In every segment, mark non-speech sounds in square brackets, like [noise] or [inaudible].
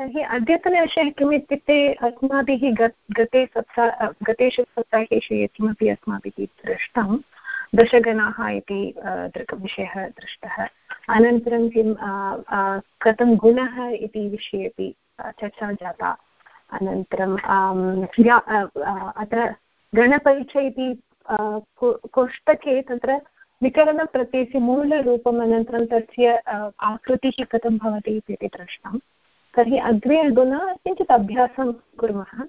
तर्हि अद्यतनविषयः किम् इत्युक्ते अस्माभिः गते सप्ता, गतेषु सप्ताहेषु यत्किमपि अस्माभिः दृष्टं, दशगणाः इति विषयः दृष्टः। अनन्तरं किं कथं गुणः इति विषये अपि चर्चा जाता। अनन्तरं अत्र गणपरीक्षा इति कोष्टके तत्र विकरणप्रत्ययस्य मूलरूपम्, अनन्तरं तस्य आकृतिः कथं भवति इति दृष्टं तर्हि अग्रे अधुना किञ्चित् अभ्यासं कुर्मः।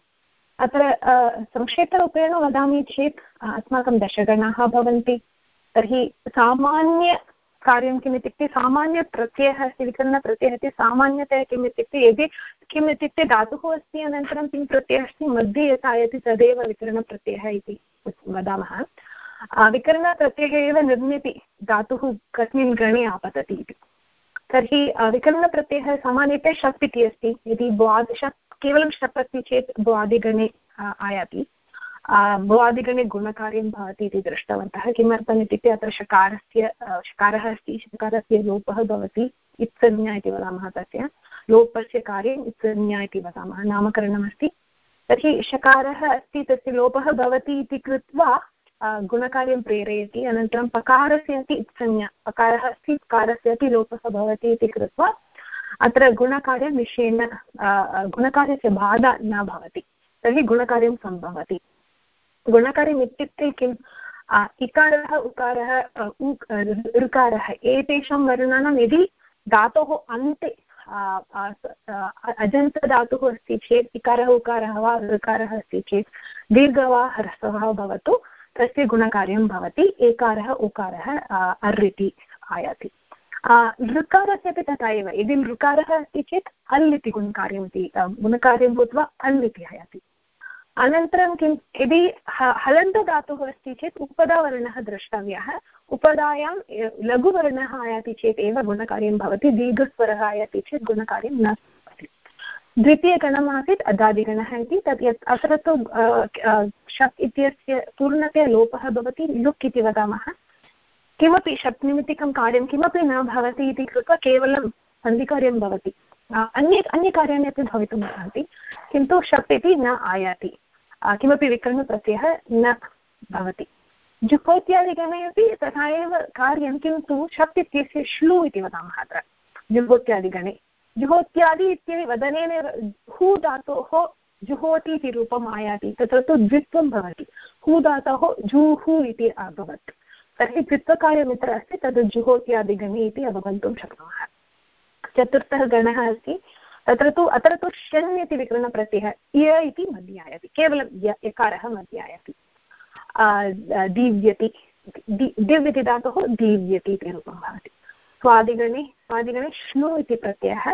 अत्र संक्षेपरूपेण वदामि चेत् अस्माकं दशगणाः भवन्ति। तर्हि सामान्यकार्यं किम् इत्युक्ते, सामान्यप्रत्ययः अस्ति विकरणप्रत्ययः अस्ति सामान्यतया किम् इत्युक्ते, यदि किम् इत्युक्ते धातुः अस्ति, अनन्तरं किं प्रत्ययः अस्ति, मध्ये यत् आयति तदेव विकरणप्रत्ययः इति वदामः। विकरणप्रत्ययः एव निर्मिति, धातुः कस्मिन् गणे आपतति इति। तर्हि विकरणप्रत्ययः सामान्यतया शप् इति अस्ति। यदि द्वादश केवलं शप् अस्ति चेत् द्वादिगणे आयाति। भुवादिगणे गुणकार्यं भवति इति दृष्टवन्तः। किमर्थम् इत्युक्ते अत्र शकारस्य शकारः अस्ति, शकारस्य लोपः भवति। इत्संज्ञा इति वदामः तस्य। लोपस्य कार्यम् इत्संज्ञा इति वदामः। नामकरणमस्ति। तर्हि शकारः अस्ति, तस्य लोपः भवति इति कृत्वा गुणकार्यं प्रेरयति अनन्तरं पकारस्य अपि इत्संज्ञा पकारः अस्ति पकारस्य अपि लोपः भवति इति कृत्वा अत्र गुणकार्यं निश्चयेन गुणकार्यस्य बाधा न भवति तर्हि गुणकार्यं सम्भवति गुणकार्यम् इत्युक्ते किम् इकारः उकारः ऋकारः एतेषां वर्णानां यदि धातोः अन्ते अजन्तधातुः अस्ति चेत् इकारः उकारः वा ऋकारः अस्ति चेत् दीर्घ वा ह्रस्वः भवतु तस्य गुणकार्यं भवति, एकारः उकारः अर् इति आयाति। लृकारस्य अपि तथा एव, यदि लृकारः अस्ति चेत् अल् इति गुणकार्यमिति गुणकार्यं भूत्वा अल् इति आयाति। अनन्तरं किं, यदि हलन्तधातुः अस्ति चेत् उपदावर्णः द्रष्टव्यः, उपदायां लघुवर्णः आयाति चेत् एव गुणकार्यं भवति, दीर्घस्वरः आयाति चेत् गुणकार्यं न द्वितीयगणम् आसीत् अदादिगणः इति तत् यत् अत्र तु शप् इत्यस्य पूर्णतया लोपः भवति, लुक् इति वदामः। किमपि शप् निमित्तिकं कार्यं किमपि न भवति इति कृत्वा केवलं सन्धिकार्यं भवति। अन्ये, अन्यकार्याणि अपि भवितुम् अर्हन्ति, किन्तु शप् इति न आयाति। किमपि विकरणप्रत्ययः न भवति। जुहोत्यादिगणे अपि तथा एव कार्यं किन्तु शप् इत्यस्य श्लू इति वदामः अत्र। जुहोत्यादिगणे जुहोत्यादि इत्यपि वदनेन हू धातोः जुहोति इति रूपम् आयाति, तत्र तु द्वित्वं भवति। हू धातोः जुहु इति अभवत्। तर्हि द्वित्वकार्यमित्र अस्ति, तद् जुहोत्यादिगणे इति अवगन्तुं शक्नुमः। चतुर्थः गणः अस्ति, तत्र तु अत्र तु शन् इति विकरणप्रत्ययः य इति मध्ये आयाति केवलं यकारः मध्ये आयाति दीव्यति दिव् इति धातुः दीव्यति इति रूपं भवति। स्वादिगणे स्वादिगणे श्नु इति प्रत्ययः,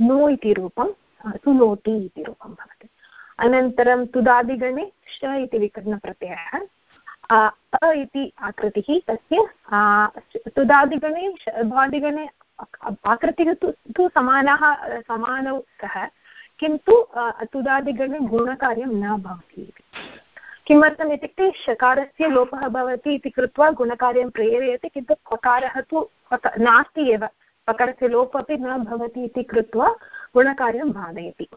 नो इति रूपं सुनोति इति रूपं भवति। अनन्तरं तुदादिगणे, श इति विकरणप्रत्ययः, अ इति आकृतिः तस्य तुदादिगणे भ्वादिगणे आकृतिः तु तु समानः, समानौ स्तः किन्तु तुदादिगणे गुणकार्यं न भवति इति। किमर्थम् इत्युक्ते शकारस्य लोपः भवति इति कृत्वा गुणकार्यं प्रेरयति, किन्तु पकारः तु नास्ति एव। पकारस्य लोपः अपि न भवति इति कृत्वा गुणकार्यं बाधयति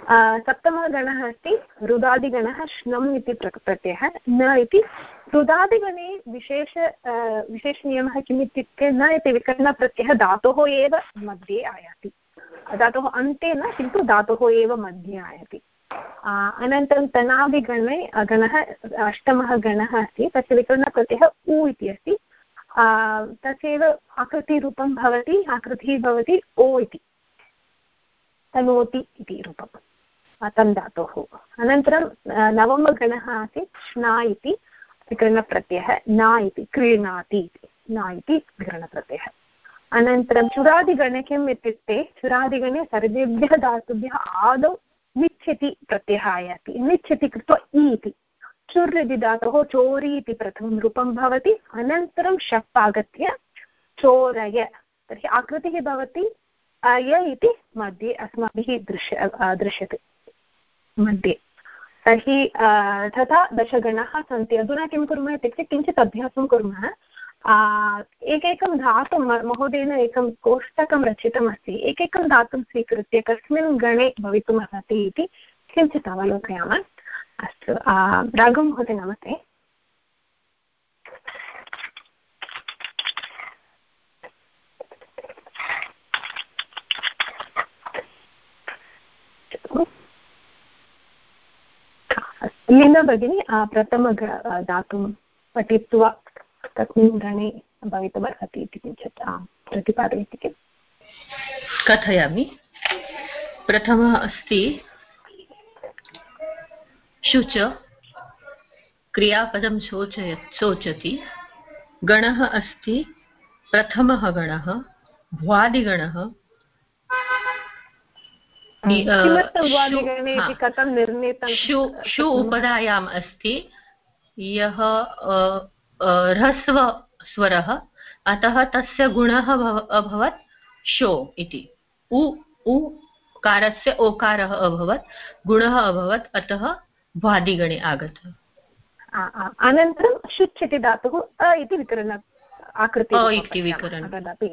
सप्तमः अस्ति, रुदादिगणः श्नम् इति प्रत्ययः। न इति, रुदादिगणे विशेष विशेषनियमः किम् इत्युक्ते न इति विकरणप्रत्ययः धातोः एव मध्ये आयाति। धातोः अन्ते न, किन्तु धातोः एव मध्ये आयाति। अनन्तरं तनाभिगणे गणः, अष्टमः गणः अस्ति, तस्य विकरणप्रत्ययः उ इति अस्ति। तस्यैव आकृतिरूपं भवति, आकृतिः भवति ओ इति। तनोति इति रूपं तन् धातोः। अनन्तरं नवमगणः आसीत् श्ना इति, विकरणप्रत्ययः न इति क्रीणाति इति, न इति विकरणप्रत्ययः। अनन्तरं चुरादिगणे किम् इत्युक्ते, चुरादिगणे सर्वेभ्यः धातुभ्यः आदौ निच्छति प्रत्ययः आयाति निच्छति कृत्वा इति चुर् इति धातोः चोरि इति प्रथमं रूपं भवति, अनन्तरं शप् आगत्य चोरय। तर्हि आकृतिः भवति, अय इति मध्ये अस्माभिः दृश्य दृश्यते मध्ये। तर्हि तथा दशगणाः सन्ति। अधुना किं कुर्मः इत्युक्ते किञ्चित् अभ्यासं कुर्मः। एकैकं धातुं महोदयेन एकं कोष्टकं रचितमस्ति, एकैकं धातुं स्वीकृत्य कस्मिन् गणे भवितुमर्हति इति किञ्चित् अवलोकयामः। अस्तु राघवमहोदय नमस्ते। लीना भगिनी प्रथम दातुं पठित्वा कस्मिन् गणे भवितुमर्हति इति किञ्चित् प्रतिपादयति किम्? कथयामि। प्रथमः अस्ति शुच क्रियापदं शोचय शोचति। गणः अस्ति प्रथमः गणः भ्वादिगणः। शु उपधायाम् अस्ति। यः ह्रस्वस्वरः अतः तस्य गुणः अभवत् शो इति। उ उकारस्य ओकारः अभवत् गुणः अभवत् अतः वादिगणे आगतः। अनन्तरं शुच् इति धातुः अ इति विकरण आकृतिः इति विकरणं तदपि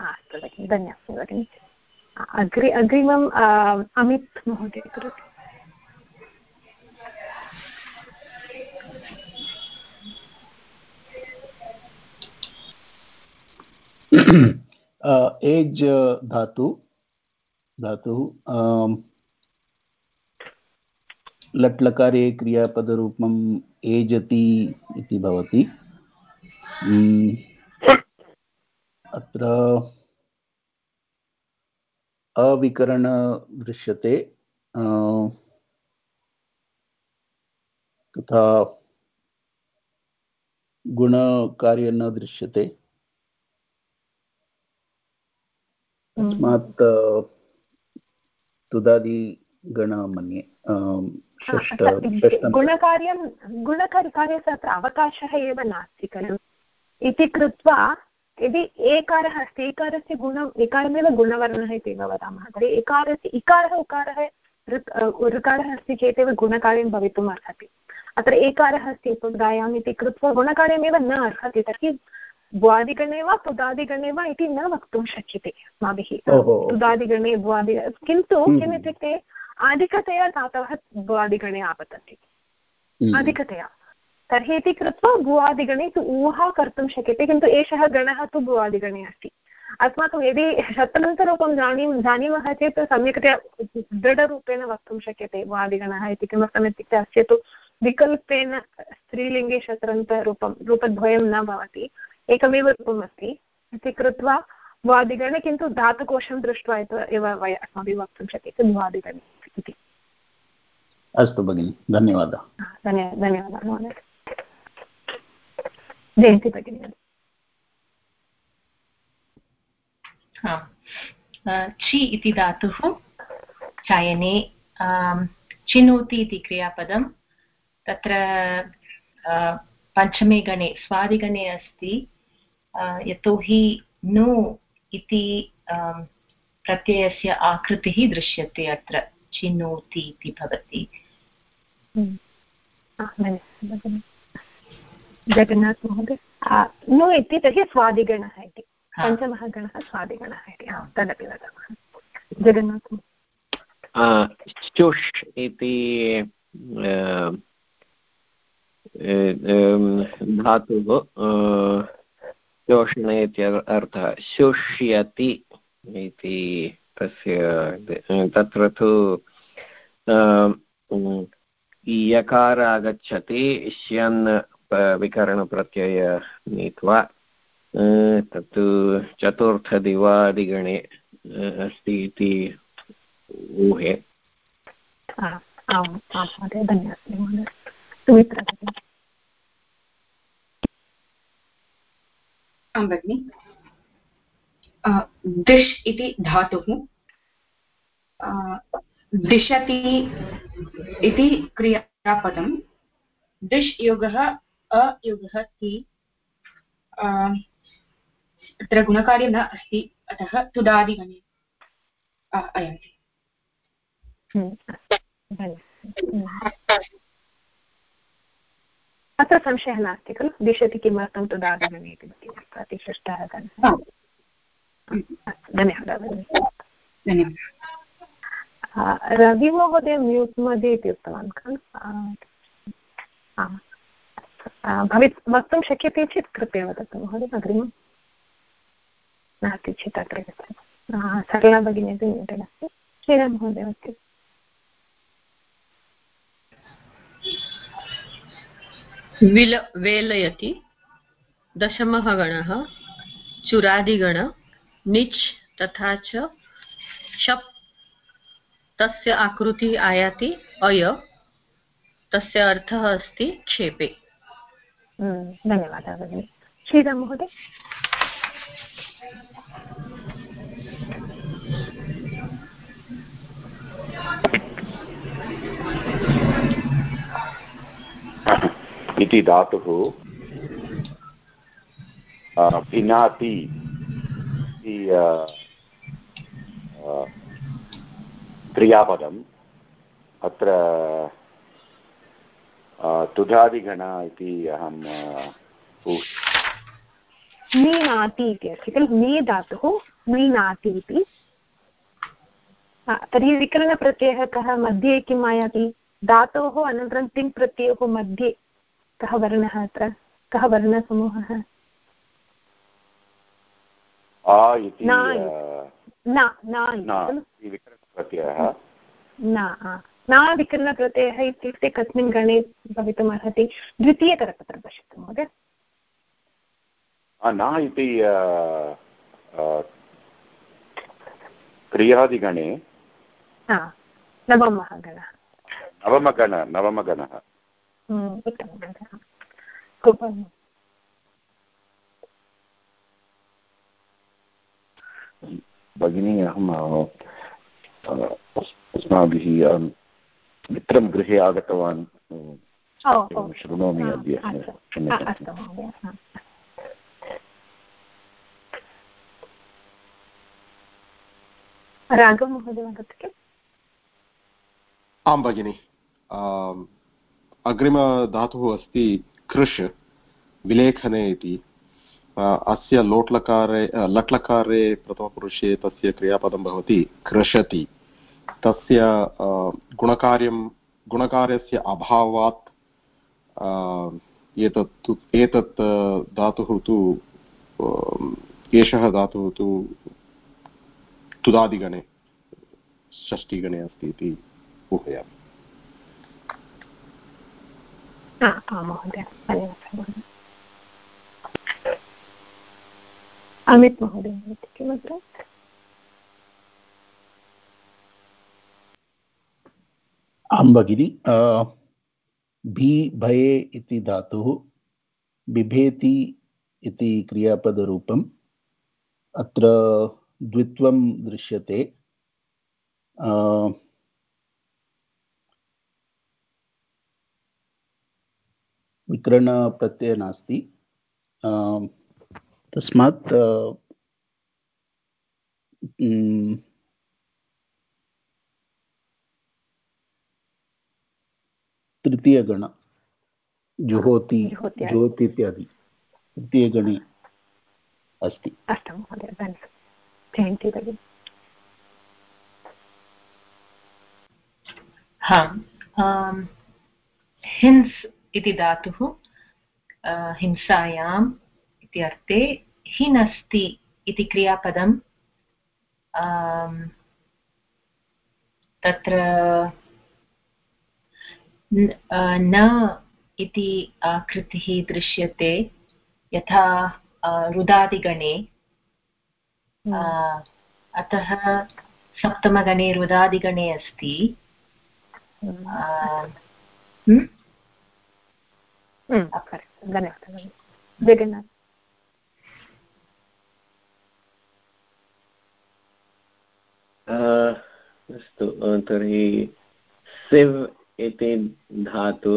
अस्तु भगिनि धन्यवादः भगिनि। अग्रे अग्रिमम् अमित् महोदय करोति। एज् धातु धातुः लट्लकारे क्रियापदरूपम् एजति इति भवति अत्र अविकरण दृश्यते तथा गुणकार्य न दृश्यते तस्मात् तुदादिगण मन्ये गुणकार्यं गुणकार्यस्य अत्र अवकाशः एव नास्ति खलु। इति कृत्वा यदि एकारः अस्ति एकारस्य गुणम् एकारमेव गुणवर्णः इति वदामः तर्हि एकारस्य इकारः उकारः ऋक् ऋकारः अस्ति चेदेव गुणकार्यं भवितुम् अर्हति अत्र एकारः अस्ति पुदायाम् इति कृत्वा गुणकार्यमेव न अर्हति तर्हि भ्वादिगणे वा पुदादिगणे वा इति न वक्तुं शक्यते अस्माभिः। पुदादिगणे भ्वादि किन्तु हम्म। किम् इत्युक्ते अधिकतया धातवः भ्वादिगणे आपतन्ति। हम्म। अधिकतया तर्हि इति कृत्वा भुवादिगणे तु ऊहा कर्तुं शक्यते किन्तु एषः गणः तु भुवादिगणे अस्ति। अस्माकं यदि शतनन्तरूपं जानी जानीमः चेत् सम्यक्तया दृढरूपेण वक्तुं शक्यते भुवादिगणः इति। किमर्थम् इत्युक्ते अस्य तु विकल्पेन स्त्रीलिङ्गे शतरन्तरूपं रूपद्वयं न भवति। एकमेव रूपम् अस्ति। इति कृत्वा भुवादिगणे किन्तु धातुकोशं दृष्ट्वा एव वयम् अस्माभिः वक्तुं शक्यते भुवादिगणे इति। अस्तु भगिनि धन्यवादः। धन्यवादः महोदय। जयन्ति भगिनी। छि इति धातुः चायने चिनोति इति क्रियापदं। तत्र पञ्चमे गणे स्वादिगणे अस्ति। यतोहि नु इति प्रत्ययस्य आकृतिः दृश्यते अत्र चिनोति इति भवति। जगन्नाथ महोदय। नु इति तर्हि स्वादिगणः इति। पञ्चमः गणः स्वादिगणः इति। तदपि वदामः जगन्नाथ चुष् इति धातुः चोषण इत्यर्थः शुष्यति इति तस्य तत्र तु यकार आगच्छति श्यन् विकरणप्रत्यय नीत्वा तत्तु चतुर्थदिवादिगणे अस्ति इति ऊहे धन्यवादः आं भगिनि। दिश् इति धातुः। दिशति इति क्रियापदं। दिश् योगः अयोगः ति। अत्र गुणकार्यं न अस्ति, अतः तुदादिगणे। अयन्ति अत्र संशयः नास्ति खलु? दिशति किमर्थं तु दादगणे इति अस्तु धन्यवादः धन्यवादः। रविमहोदय म्यूट् मध्ये इति उक्तवान् खलु? भवित् वक्तुं शक्यते चेत् कृपया वदतु महोदय अग्रिमं। नास्ति चेत् अग्रे गच्छामः। सरला भगिनी अपि म्यूटेड् अस्ति। श्रीराममहोदय अस्ति विल, वेलयति, दशमः गणः, चुरादिगण, निच्, तथा च शप्, तस्य आकृतिः आयाति, अय, तस्य अर्थः अस्ति, क्षेपे। धन्यवादः, भगिनि। श्रीराम महोदय इति धातुः भिन्नाति इति क्रियापदम्। अत्र तुधादिगण इति अहं मीनाति इति अस्ति खलु? मी धातुः, मीनाति इति। तर्हि विकरणप्रत्ययः कः? मध्ये किम् आयाति? धातोः अनन्तरं तिङ् प्रत्ययोः मध्ये कः वर्णः अत्र? कः वर्णसमूहः? न विकरणप्रत्ययः। इत्युक्ते कस्मिन् गणे भवितुम् अर्हति द्वितीयकरपत्रं पश्यतु महोदय। न इति क्रियादिगणे नवमः गणः। नवमगण नवमगणः। उत्तमं भगिनी अहं अस्माभिः मित्रं गृहे आगतवान्। शृणोमि अद्य राघवमहोदय वदति किम्? आं भगिनि। अग्रिमधातुः अस्ति कृष्, विलेखने इति। अस्य लोट्लकारे लट्लकारे प्रथमपुरुषे तस्य क्रियापदं भवति कृषति तस्य गुणकार्यं, गुणकार्यस्य अभावात् एतत् एतत् धातुः तु एषः धातुः तु तुदादिगणे षष्टिगणे अस्ति इति ऊहयामि। महोदय अमित् महोदय किमत्र? आं भगिनि भी भये इति धातुः, बिभेति इति क्रियापदरूपम्, अत्र द्वित्वं दृश्यते विकरणप्रत्ययः नास्ति। तस्मात् तृतीयगण जुहोति ज्योति इत्यादि। तृतीयगणे अस्ति। अस्तु महोदय धन्यवादः। जयन्ती भगिनि। हा हिंस् इति धातुः हिंसायाम् इति अर्थे हिन् अस्ति इति क्रियापदं तत्र न इति आकृतिः दृश्यते यथा रुदादिगणे अतः सप्तमगणे रुदादिगणे अस्ति। धन्यवादः जगन्नाथ अस्तु तर्हि सिव् इति धातु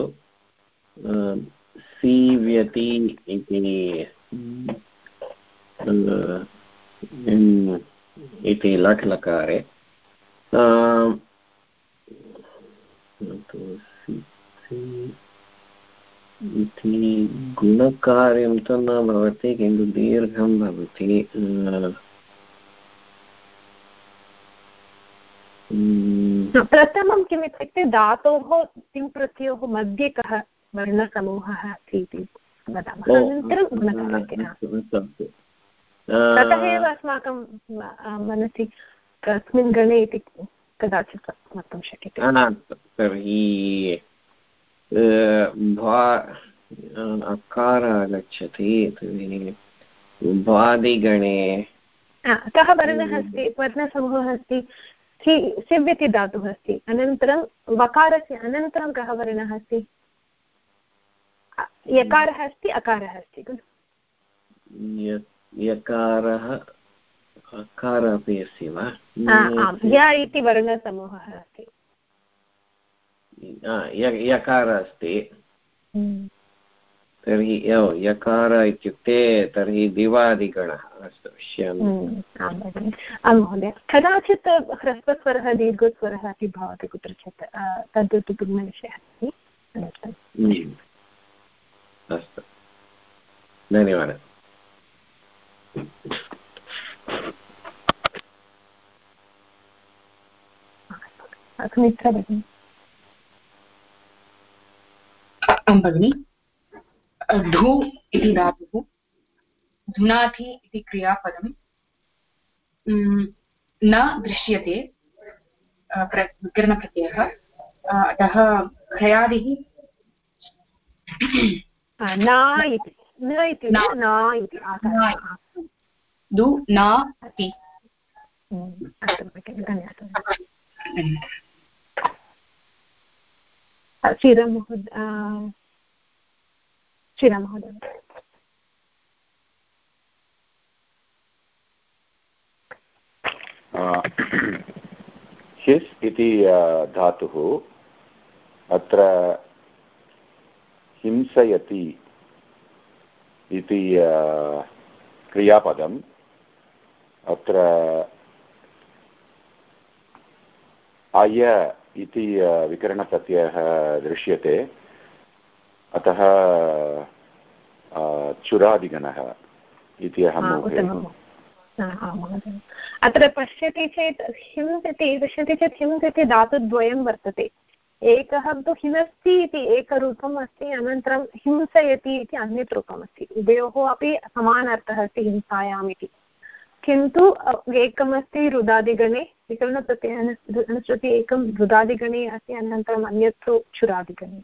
सीव्यति इति इति लट् लकारे इति गुणकार्यं तु न भवति किन्तु दीर्घं भवति। प्रथमं किम् इत्युक्ते धातोः तिङ् प्रत्ययोः मध्ये कः वर्णसमूहः अस्ति इति वदामः। अनन्तरं ततः एव अस्माकं मनसि कस्मिन् गणे इति कदाचित् वक्तुं शक्यते। तर्हि अकार आगच्छति भ्वादिगणे कः वर्णः अस्ति? वर्णसमूहः अस्ति? सिव् इति धातुः अस्ति। अनन्तरं वकारस्य अनन्तरं कः वर्णः अस्ति? यकारः अस्ति अकारः अस्ति खलु। यकारः अकार अपि अस्ति वा? इति वर्णसमूहः अस्ति। यकार अस्ति। हम्म। तर्हि यकार इत्युक्ते तर्हि दिवादिगणः अस्तु पश्यामि हम्म, आं महोदय कदाचित् ह्रस्वस्वरः दीर्घस्वरः अपि भवति कुत्रचित्। तद् तु विषयः अस्ति। हम्म। अस्तु। धन्यवादः। सुमित्रा भगिनी भगिनि? धू इति धातुः धुनाथि इति क्रियापदं न दृश्यते विकरणप्रत्ययः अतः खयादिः न इति न इति न इति दु न इति। धन्यवादः। श्रीराममहोदय श्रीराममहोदय हिस् इति धातुः अत्र हिंसयति इति क्रियापदम् अत्र अय इति विकरणप्रत्ययः दृश्यते। अतः चुरादिगणः इति अहं अत्र पश्यति चेत् हिंस् इति पश्यति चेत् हिंस् इति धातुद्वयं वर्तते। एकः तु हिमस्ति इति एकरूपम् अस्ति अनन्तरं हिंसयति इति अन्यत् रूपमस्ति उभयोः अपि समानार्थः अस्ति हिंसायाम् इति। किन्तु एकमस्ति रुदादिगणे विकरणप्रत्ययः अनुसृति एकं रुदादिगणे अस्ति अनन्तरम् अन्यत् तु क्षुरादिगणे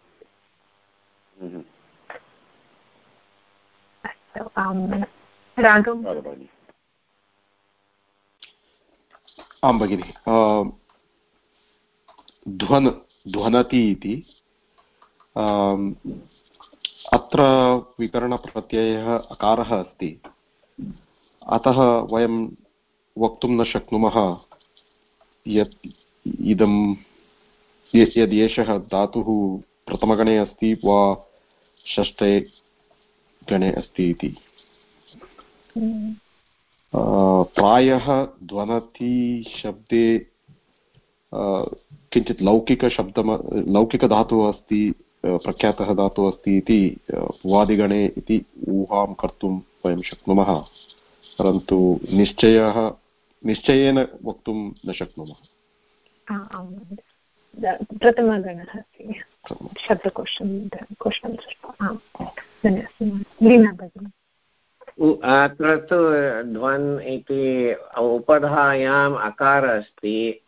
अस्तु आं रागं। आं भगिनि। ध्वन ध्वनति इति अत्र विकरणप्रत्ययः अकारः अस्ति। अतः वयं वक्तुं न शक्नुमः यत् इदं यद् एषः धातुः प्रथमगणे अस्ति वा षष्ठे गणे अस्ति इति। प्रायः ध्वनति शब्दे किञ्चित् लौकिकशब्दम लौकिकधातुः अस्ति प्रख्यातः धातुः अस्ति इति वादिगणे इति ऊहां कर्तुं वयं शक्नुमः। परन्तु निश्चयः निश्चयेन वक्तुं न शक्नुमः। प्रथमगणः शब्दकोशं कोशं अत्र तु ध्वन् इति उपधायाम् अकार अस्ति।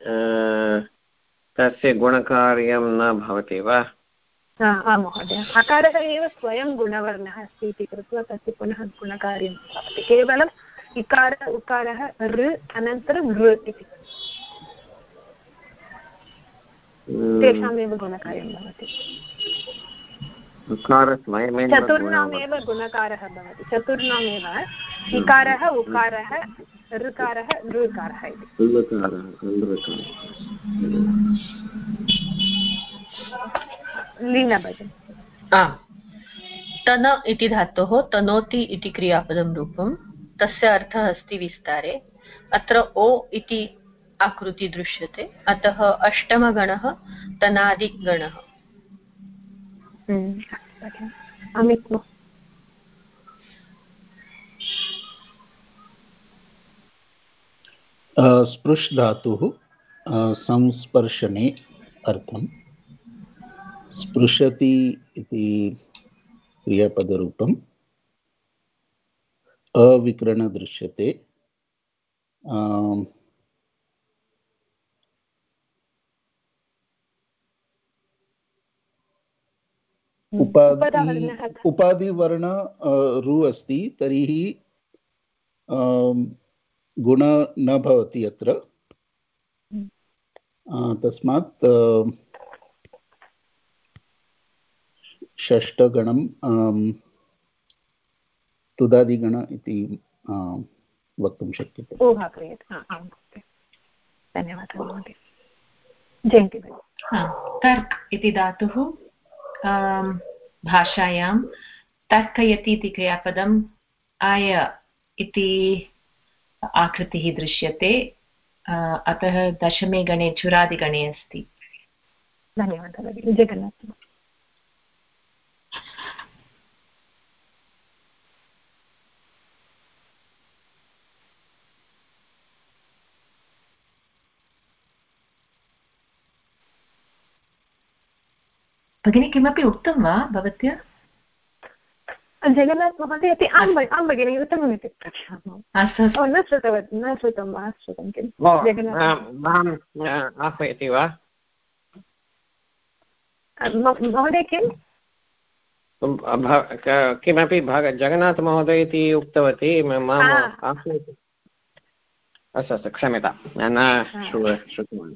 तस्य गुणकार्यं न भवति वा? आं महोदय। अकारः एव स्वयं गुणवर्णः अस्ति इति कृत्वा तस्य पुनः गुणकार्यं भवति। केवलम् इकार उकारः ऋ अनन्तरं ऋ इति। तेषामेव गुणकार्यं भवति। चतुर्णामेव गुणकारः भवति। चतुर्णामेव इकारः उकारः ऋकारः ऋकारः इति। लीना भगिनी तन इति धातोः तनोति इति क्रियापदं रूपं तस्य अर्थः अस्ति विस्तारे। अत्र ओ इति आकृति दृश्यते। अतः अष्टमगणः तनादिगणः। हम्म, अमित् स्पृश् धातुः संस्पर्शने अर्थं। स्पृशति इति क्रियापदरूपम्। अविकरण दृश्यते। उपाधि उपाधिवर्ण रु अस्ति तर्हि गुण न भवति अत्र। तस्मात् षष्ठगणं तुदादिगण इति वक्तुं शक्यते। ऊहा क्रियते। धन्यवादः महोदय। जयन्ति तर्क् इति धातुः भाषायां तर्कयति इति क्रियापदम् आय इति आकृतिः दृश्यते। अतः दशमे गणे चुरादिगणे अस्ति। धन्यवादः जगन्नाथ। भगिनी किमपि उक्तं वा भवत्या? जगन्नाथ महोदय इति आं आं भगिनि उत्तममिति पृच्छामः। न श्रुतवती न श्रुतं वा श्रुतं किं? आह्वयति वा? महोदय किम्? किमपि भाग जगन्नाथमहोदय इति उक्तवती माम् आह्वयति। अस्तु अस्तु क्षम्यतां न श्रुतवान्।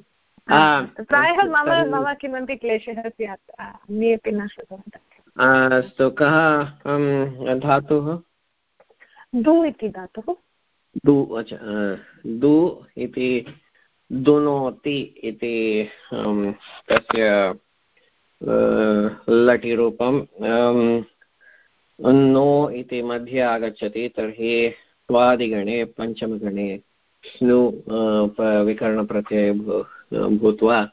प्रायः मम मम किमपि क्लेशः स्यात् अन्येपि न श्रुतवन्तः अस्तु कः धातुः दु इति धातुः दु दु इति दुनोति इति तस्य लटिरूपं नो इति मध्ये आगच्छति तर्हि स्वादिगणे पञ्चमगणे स्नु विकरणप्रत्यये भूत्वा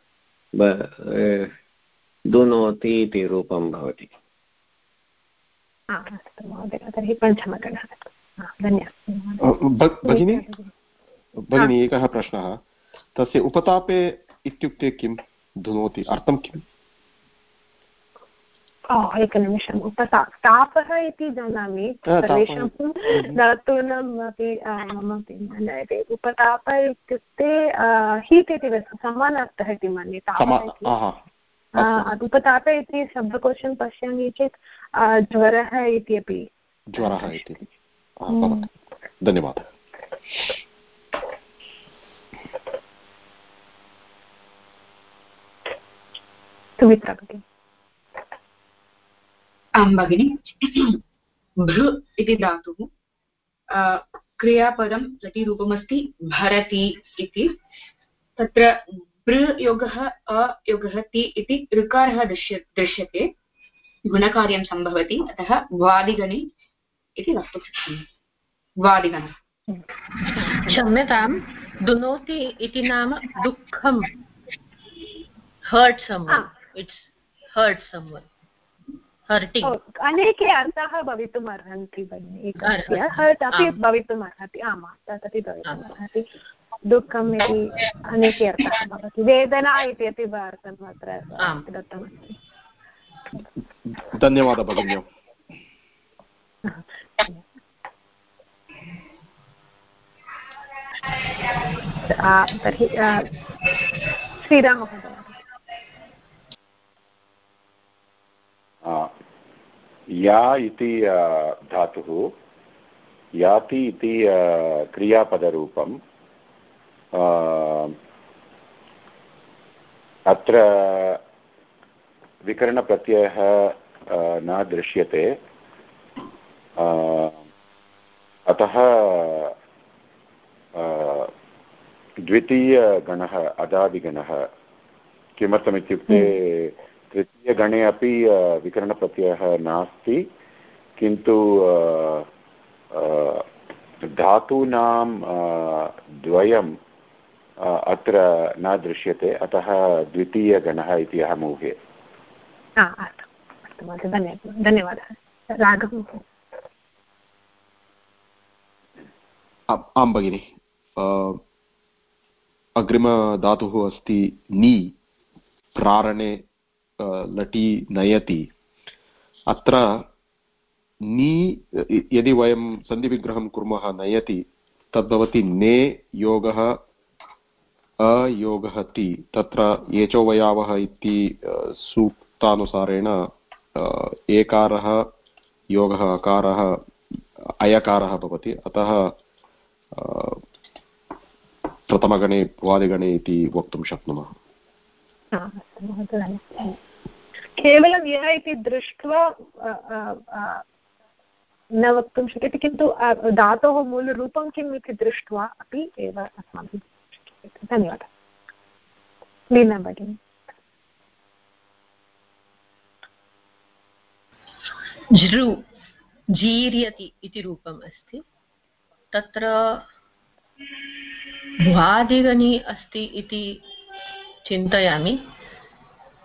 दुनोति इति रूपं भवति। अस्तु महोदय तर्हि पञ्चमगणः भगिनि? भगिनि एकः प्रश्नः। तस्य उपतापे इत्युक्ते किं? धुनोति अर्थं किम्? एकनिमिषम् उपता तापः इति जानामि। सर्वेषां धातूनाम् अपि मम अपि ज्ञायते उपताप इत्युक्ते हीट् इति समानार्थः इति मन्ये उपताप इति शब्दकोशं पश्यामि चेत् ज्वरः इति। अपि ज्वरः इति धन्यवादः। सुमित्रा भगिनी। आं भगिनि। भृ इति धातुः क्रियापदं लटिरूपमस्ति भरति इति। तत्र बृयोगः अयोगः ति इति ऋकारः दृश्य दृश्यते। गुणकार्यं सम्भवति अतः वादिगणे इति वक्तुं शक्नोमि। वादिगणः। क्षम्यतां दुनोति इति नाम दुःखं। Hurt someone it's hurt someone अनेके अर्थाः भवितुम् अर्हन्ति भगिनि एकस्य हर्ट् अपि भवितुम् अर्हति आमां तदपि भवितुम् अर्हति दुःखम् इति अनेके अर्थाः भवति। वेदना इति अपि अर्थम् अत्र दत्तमस्ति। धन्यवादः भगिन्यो। तर्हि श्रीराममहोदय। या इति धातुः याति इति क्रियापदरूपम् अत्र विकरणप्रत्ययः न दृश्यते अतः द्वितीयगणः अदादिगणः किमर्थमित्युक्ते तृतीयगणे अपि विकरणप्रत्ययः नास्ति किन्तु धातूनां द्वयम् अत्र न दृश्यते अतः द्वितीयगणः इति अहम् ऊहे। धन्यवादः राघव आं भगिनि अग्रिमधातुः अस्ति नि प्रारणे लटि नयति। अत्र नि यदि वयं सन्धिविग्रहं कुर्मः नयति, तद्भवति ने योगः अयोगः ति। तत्र एचोवयावः इति सूक्तानुसारेण एकारः योगः, अकारः, अयकारः भवति। अतः प्रथमगणे वादिगणे इति वक्तुं शक्नुमः। केवलं यः इति दृष्ट्वा न वक्तुं शक्यते, किन्तु धातोः मूलरूपं किम् इति दृष्ट्वा अपि एव अस्माभिः धन्यवादः। लीना भगिनी। झृ जीर्यति इति रूपम् अस्ति। तत्र भ्वादिगणी अस्ति इति चिन्तयामि।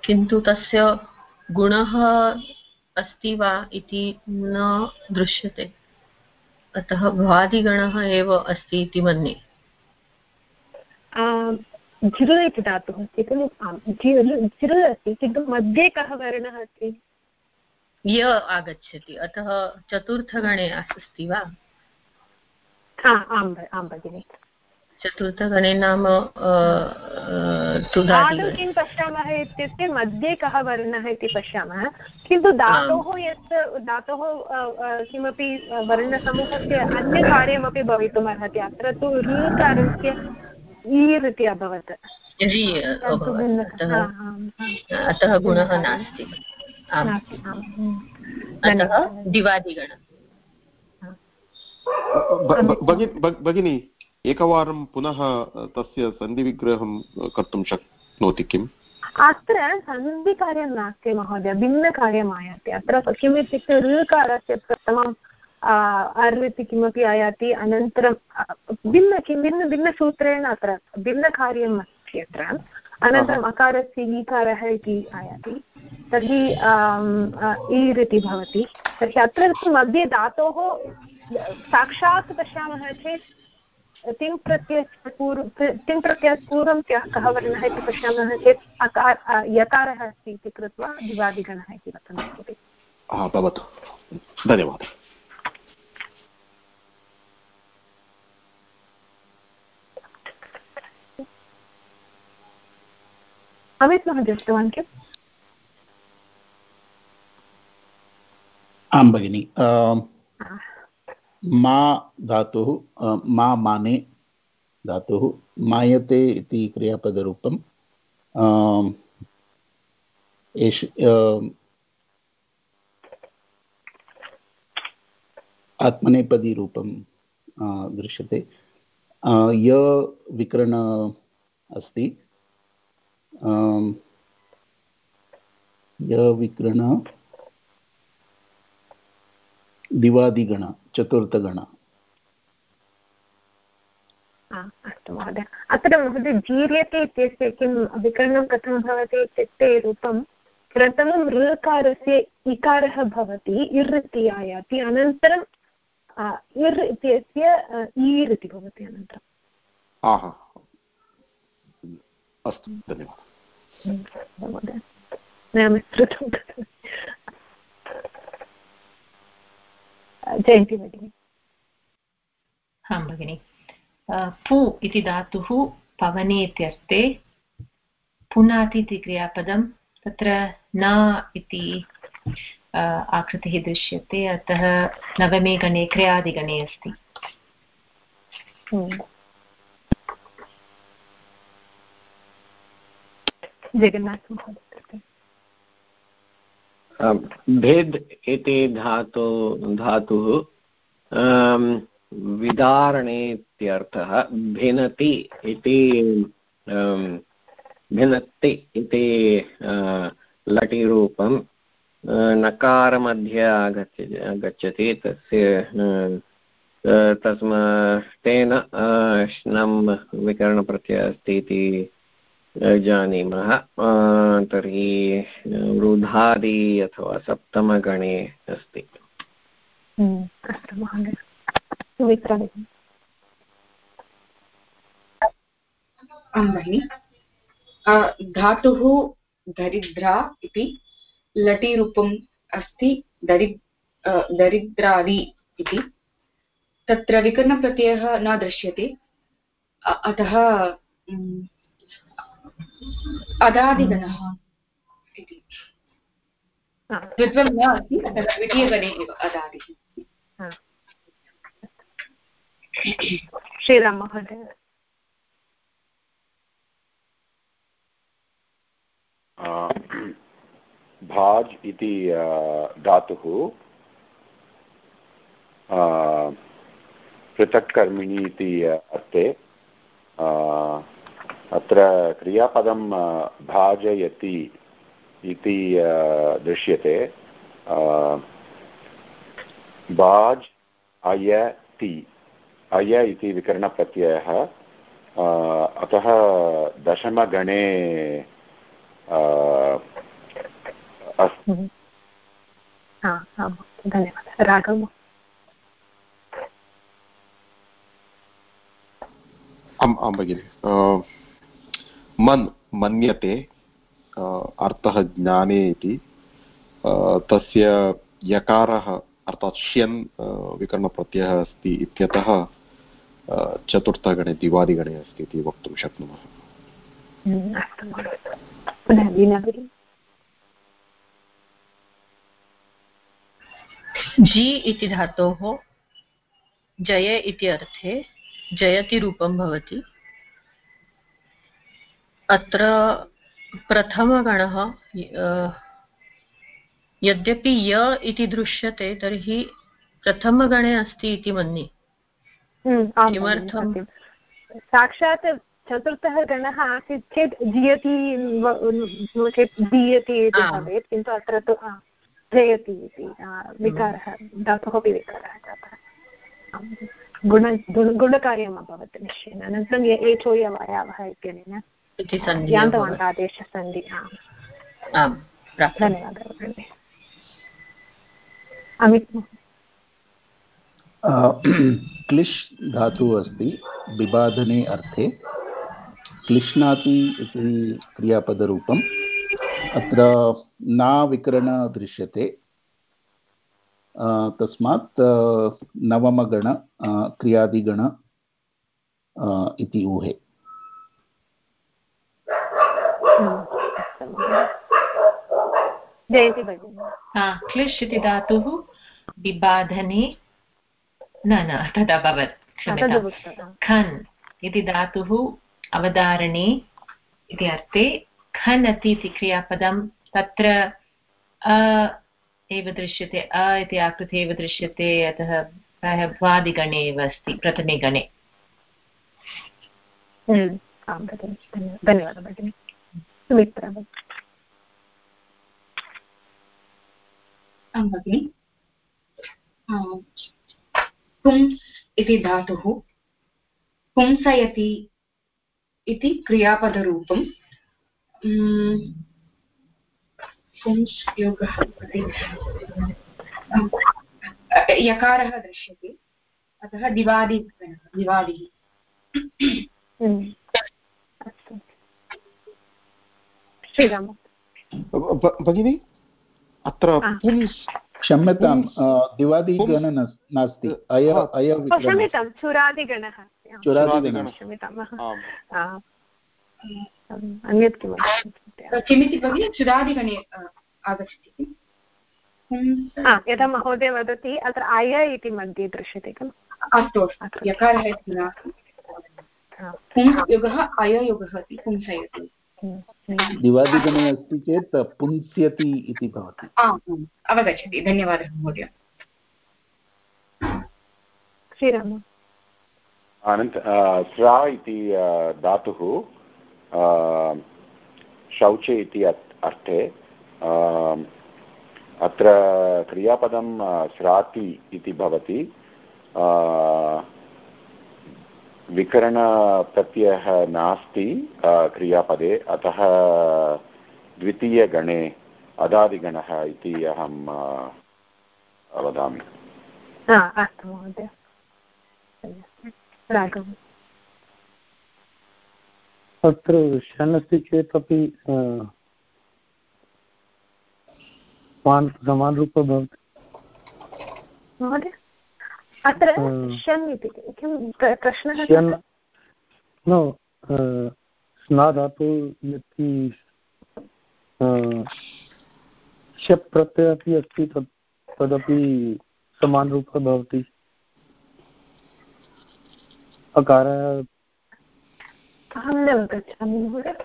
किन्तु तस्य गुणः अस्ति वा इति न दृश्यते। अतः भ्वादिगणः एव अस्ति इति मन्ये। झिरु इति धातुः अस्ति खलु? आम् झिरु अस्ति किन्तु मध्ये कः वर्णः अस्ति? य आगच्छति अतः चतुर्थगणे अस्ति वा? आम् आं भगिनि। चतुर्थगणे नाम आदौ किं पश्यामः इत्युक्ते मध्ये कः वर्णः इति पश्यामः। किन्तु धातोः यत् धातोः किमपि वर्णसमूहस्य अन्यकार्यमपि भवितुम् अर्हति अत्र तु ऋकारस्य ईर् इति अभवत्। अतः गुणः नास्ति। अतः दिवादिगण। भगिनी एकवारं पुनः तस्य सन्धिविग्रहं कर्तुं शक्नोति किम्? अत्र सन्धिकार्यं नास्ति महोदय भिन्नकार्यम् आयाति। अत्र किम् इत्युक्ते ऋकारस्य प्रथमम् अर् इति किमपि आयाति अनन्तरं भिन्न किं भिन्न भिन्नसूत्रेण अत्र भिन्नकार्यम् अस्ति अत्र। अनन्तरम् अकारस्य ईकारः इति आयाति। तर्हि ईर् इति भवति। तर्हि अत्र मध्ये धातोः साक्षात् पश्यामः चेत् तिङ् प्रत्ययस्य पूर्व तिङ् प्रत्ययात् पूर्वं कः वर्णः इति पश्यामः चेत् अकार यकारः अस्ति इति कृत्वा दिवादिगणः इति वक्तुं शक्यते भवतु धन्यवादः अमित् महोदय उक्तवान् किम् आं भगिनि मा धातुः मा माने धातुः मायते इति क्रियापदरूपम्। एष आत्मनेपदीरूपं दृश्यते। य विकरण अस्ति। य विकरण दिवादिगण। चतुर्थगण अस्तु महोदय। अत्र महोदय जीर्यते इत्यस्य किं विकरणं कथं भवति इत्युक्ते रूपं प्रथमं ऋकारस्य इकारः भवति इर् इति आयाति अनन्तरं इर् इत्यस्य ईर् इति भवति अनन्तरम्। अस्तु धन्यवादः। महोदय न श्रुतं जयन्ति भगिनि। आं भगिनि। पु इति धातुः पवने इत्यर्थे पुनाति इति क्रियापदं तत्र न इति आकृतिः दृश्यते अतः नवमे गणे क्रियादिगणे अस्ति। जगन्नाथ भेद् इति धातु, धातुः विदारणेत्यर्थः भिनति इति भिनत्ति इति लटिरूपं नकारमध्ये आगच्छ, आगच्छति तस्य तस्मा, तेन श्नं विकरणप्रत्ययः अस्ति इति जानीमः तर्हि वृद्धादि अथवा सप्तमगणे अस्ति। भगिनि धातुः दरिद्रा इति लटिरूपम् अस्ति दरि दरिद्रादि इति। तत्र विकरणप्रत्ययः न दृश्यते। अतः अदादिगणः इति। द्वित्वं न अस्ति अतः द्वितीयगणे एव अदादिः। श्रीराम महोदय भाज् इति धातुः पृथक्कर्मिणि इति अर्थे अत्र क्रियापदं भाजयति इति दृश्यते. भाज् अयति अय इति विकरणप्रत्ययः. अतः दशमगणे अस्तु धन्यवादः. राघव आम् आं भगिनि. मन् मन्यते अर्थः ज्ञाने इति। तस्य यकारः अर्थात् श्यन् विकरणप्रत्ययः अस्ति इत्यतः चतुर्थगणे दिवादिगणे अस्ति इति वक्तुं शक्नुमः। जी इति धातोः जय इति अर्थे जयति रूपं भवति। अत्र प्रथमगणः यद्यपि य इति दृश्यते तर्हि प्रथमगणे अस्ति इति मन्ये। किमर्थं साक्षात् चतुर्थः गणः आसीत् चेत् जियति चेत् दीयति इति भवेत् किन्तु अत्र तु जयति इति विकारः धातुः अपि विकारः जातः गुण गुणकार्यम् अभवत् निश्चयेन अनन्तरं एचो यवायावः इत्यनेन। आदेशसन्धि धन्यवादः अमित् [clears throat] क्लिश् धातुः अस्ति विबाधने अर्थे। क्लिश्नाति इति क्रियापदरूपम्। अत्र नाविकरण दृश्यते। तस्मात् नवमगण क्रियादिगण इति ऊहे। क्लिश् इति धातुः विबाधने न न तदा भवत् खन् इति धातुः अवधारणे इति अर्थे खन् अति इति क्रियापदं तत्र अ एव दृश्यते अ इति आकृतिः एव दृश्यते अतः प्रायः भ्वादिगणे एव अस्ति प्रथमे गणे। धन्यवादः भगिनि। सुमित्रा आं भगिनि पुंस् इति धातुः पुंसयति इति क्रियापदरूपं। पुंस् योगः यकारः दृश्यते। अतः दिवादि। दिवादिः श्रीराम भगिनि अत्र क्षम्यतां दिवादिगण नास्ति अय अय क्षम्यतां चुरादिगणः चुरादिगणः क्षम्यताम् अन्यत् किमपि किमिति भगिनि चुरादिगणे आगच्छति यथा महोदय वदति अत्र अय इति मध्ये दृश्यते खलु अस्तु अस्तु यकारः अस्ति नास्ति पुंसयोगः अययोगः अस्ति पुंसयति दिवादिगणे अस्ति चेत् पुंस्यति इति भवति। अवगच्छति। धन्यवादः महोदय। श्रीराम। अनन्त स्रा इति धातुः शौचे इति अर्थे अत्र क्रियापदं स्राति इति भवति। विकरणप्रत्ययः नास्ति क्रियापदे अतः द्वितीयगणे अदादिगणः इति अहं वदामि अस्तु महोदय। तत्र शन् अस्ति चेत् अपि समानरूपः भवति। महोदय? अत्र शन् इति किं प्रश्नः न स्नाधातु यदि शप् प्रत्ययः अपि अस्ति तत् तदपि समानरूपः भवति। अकारः अहं न गच्छामि महोदय।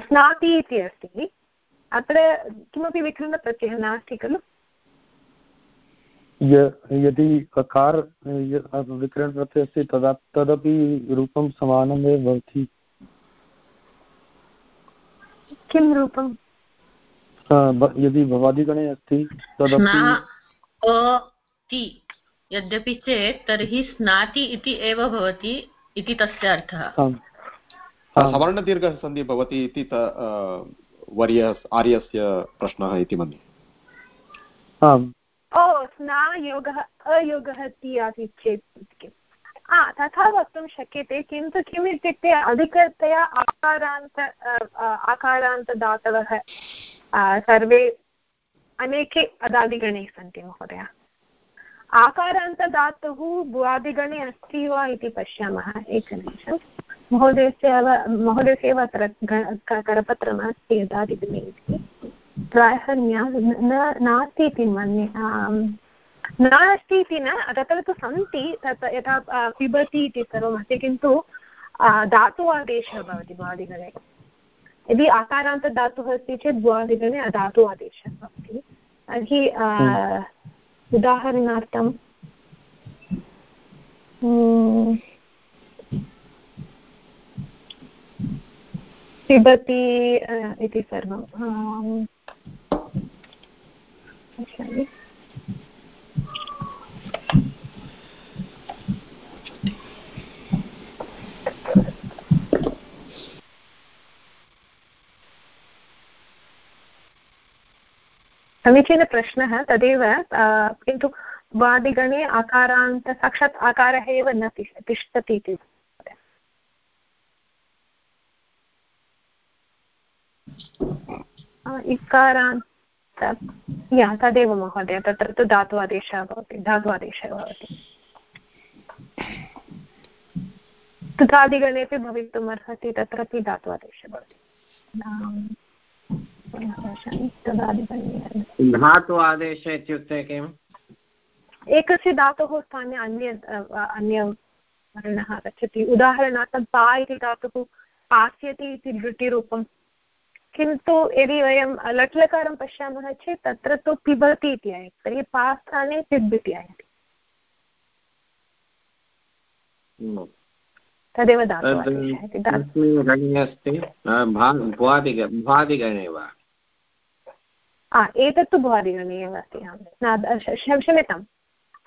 स्नाति इति अस्ति। अत्र किमपि विकरणप्रत्ययः नास्ति खलु? यदि अकार विकरणप्रत्ययः अस्ति तदा तदपि रूपं समानमेव भवति। किं रूपं? यदि भवादिगणे अस्ति तदपि यद्यपि चेत् तर्हि स्नाति इति एव भवति इति तस्य अर्थः। सवर्णदीर्घसन्धिः भवति इति वर्य आर्यस्य प्रश्नः इति मन्ये। आम्। ओ स्नायोगः अयोगः इति आसीत् चेत् हा तथा वक्तुं शक्यते किन्तु किम् इत्युक्ते अधिकतया आकारान्त आकारान्तदातवः सर्वे अनेके अदादिगणे सन्ति महोदय। आकारान्तदातुः भुवादिगणे अस्ति वा इति पश्यामः। एकनिमिषम्। महोदयस्य महोदयस्य एव अत्र करपत्रमस्ति यदादिगणे इति। प्रायः नास्ति इति मन्ये नास्ति इति न तत्र तु सन्ति तत् यथा पिबति इति सर्वमस्ति किन्तु धातु आदेशः भवति भ्वादिगणे यदि आकारान्तदातुः अस्ति चेत् भ्वादिगणे धातु आदेशः भवति। तर्हि उदाहरणार्थं पिबति इति सर्वं। पश्यामि। समीचीनप्रश्नः, तदेव किन्तु वादिगणे आकारान्त साक्षात् आकारः एव न तिष्ठति इति। इकारान्त या तदेव महोदय तत्र तु धातु आदेशः भवति धातु आदेशः भवति। तुतादिगणेपि भवितुम् अर्हति तत्रापि धातु आदेशः भवति धातु आदेश इत्युक्ते किम्? एकस्य धातोः स्थाने अन्य अन्यवर्णः आगच्छति। उदाहरणार्थं पा इति धातुः पास्यति इति लृटिरूपं किन्तु यदि वयं लट्लकारं पश्यामः चेत् तत्र तु पिबति इति आयति तर्हि पा स्थाने पिब् इति आयति तदेव धातुः एतत्तु भ्वादिगणे एव अस्ति क्षम्यताम्।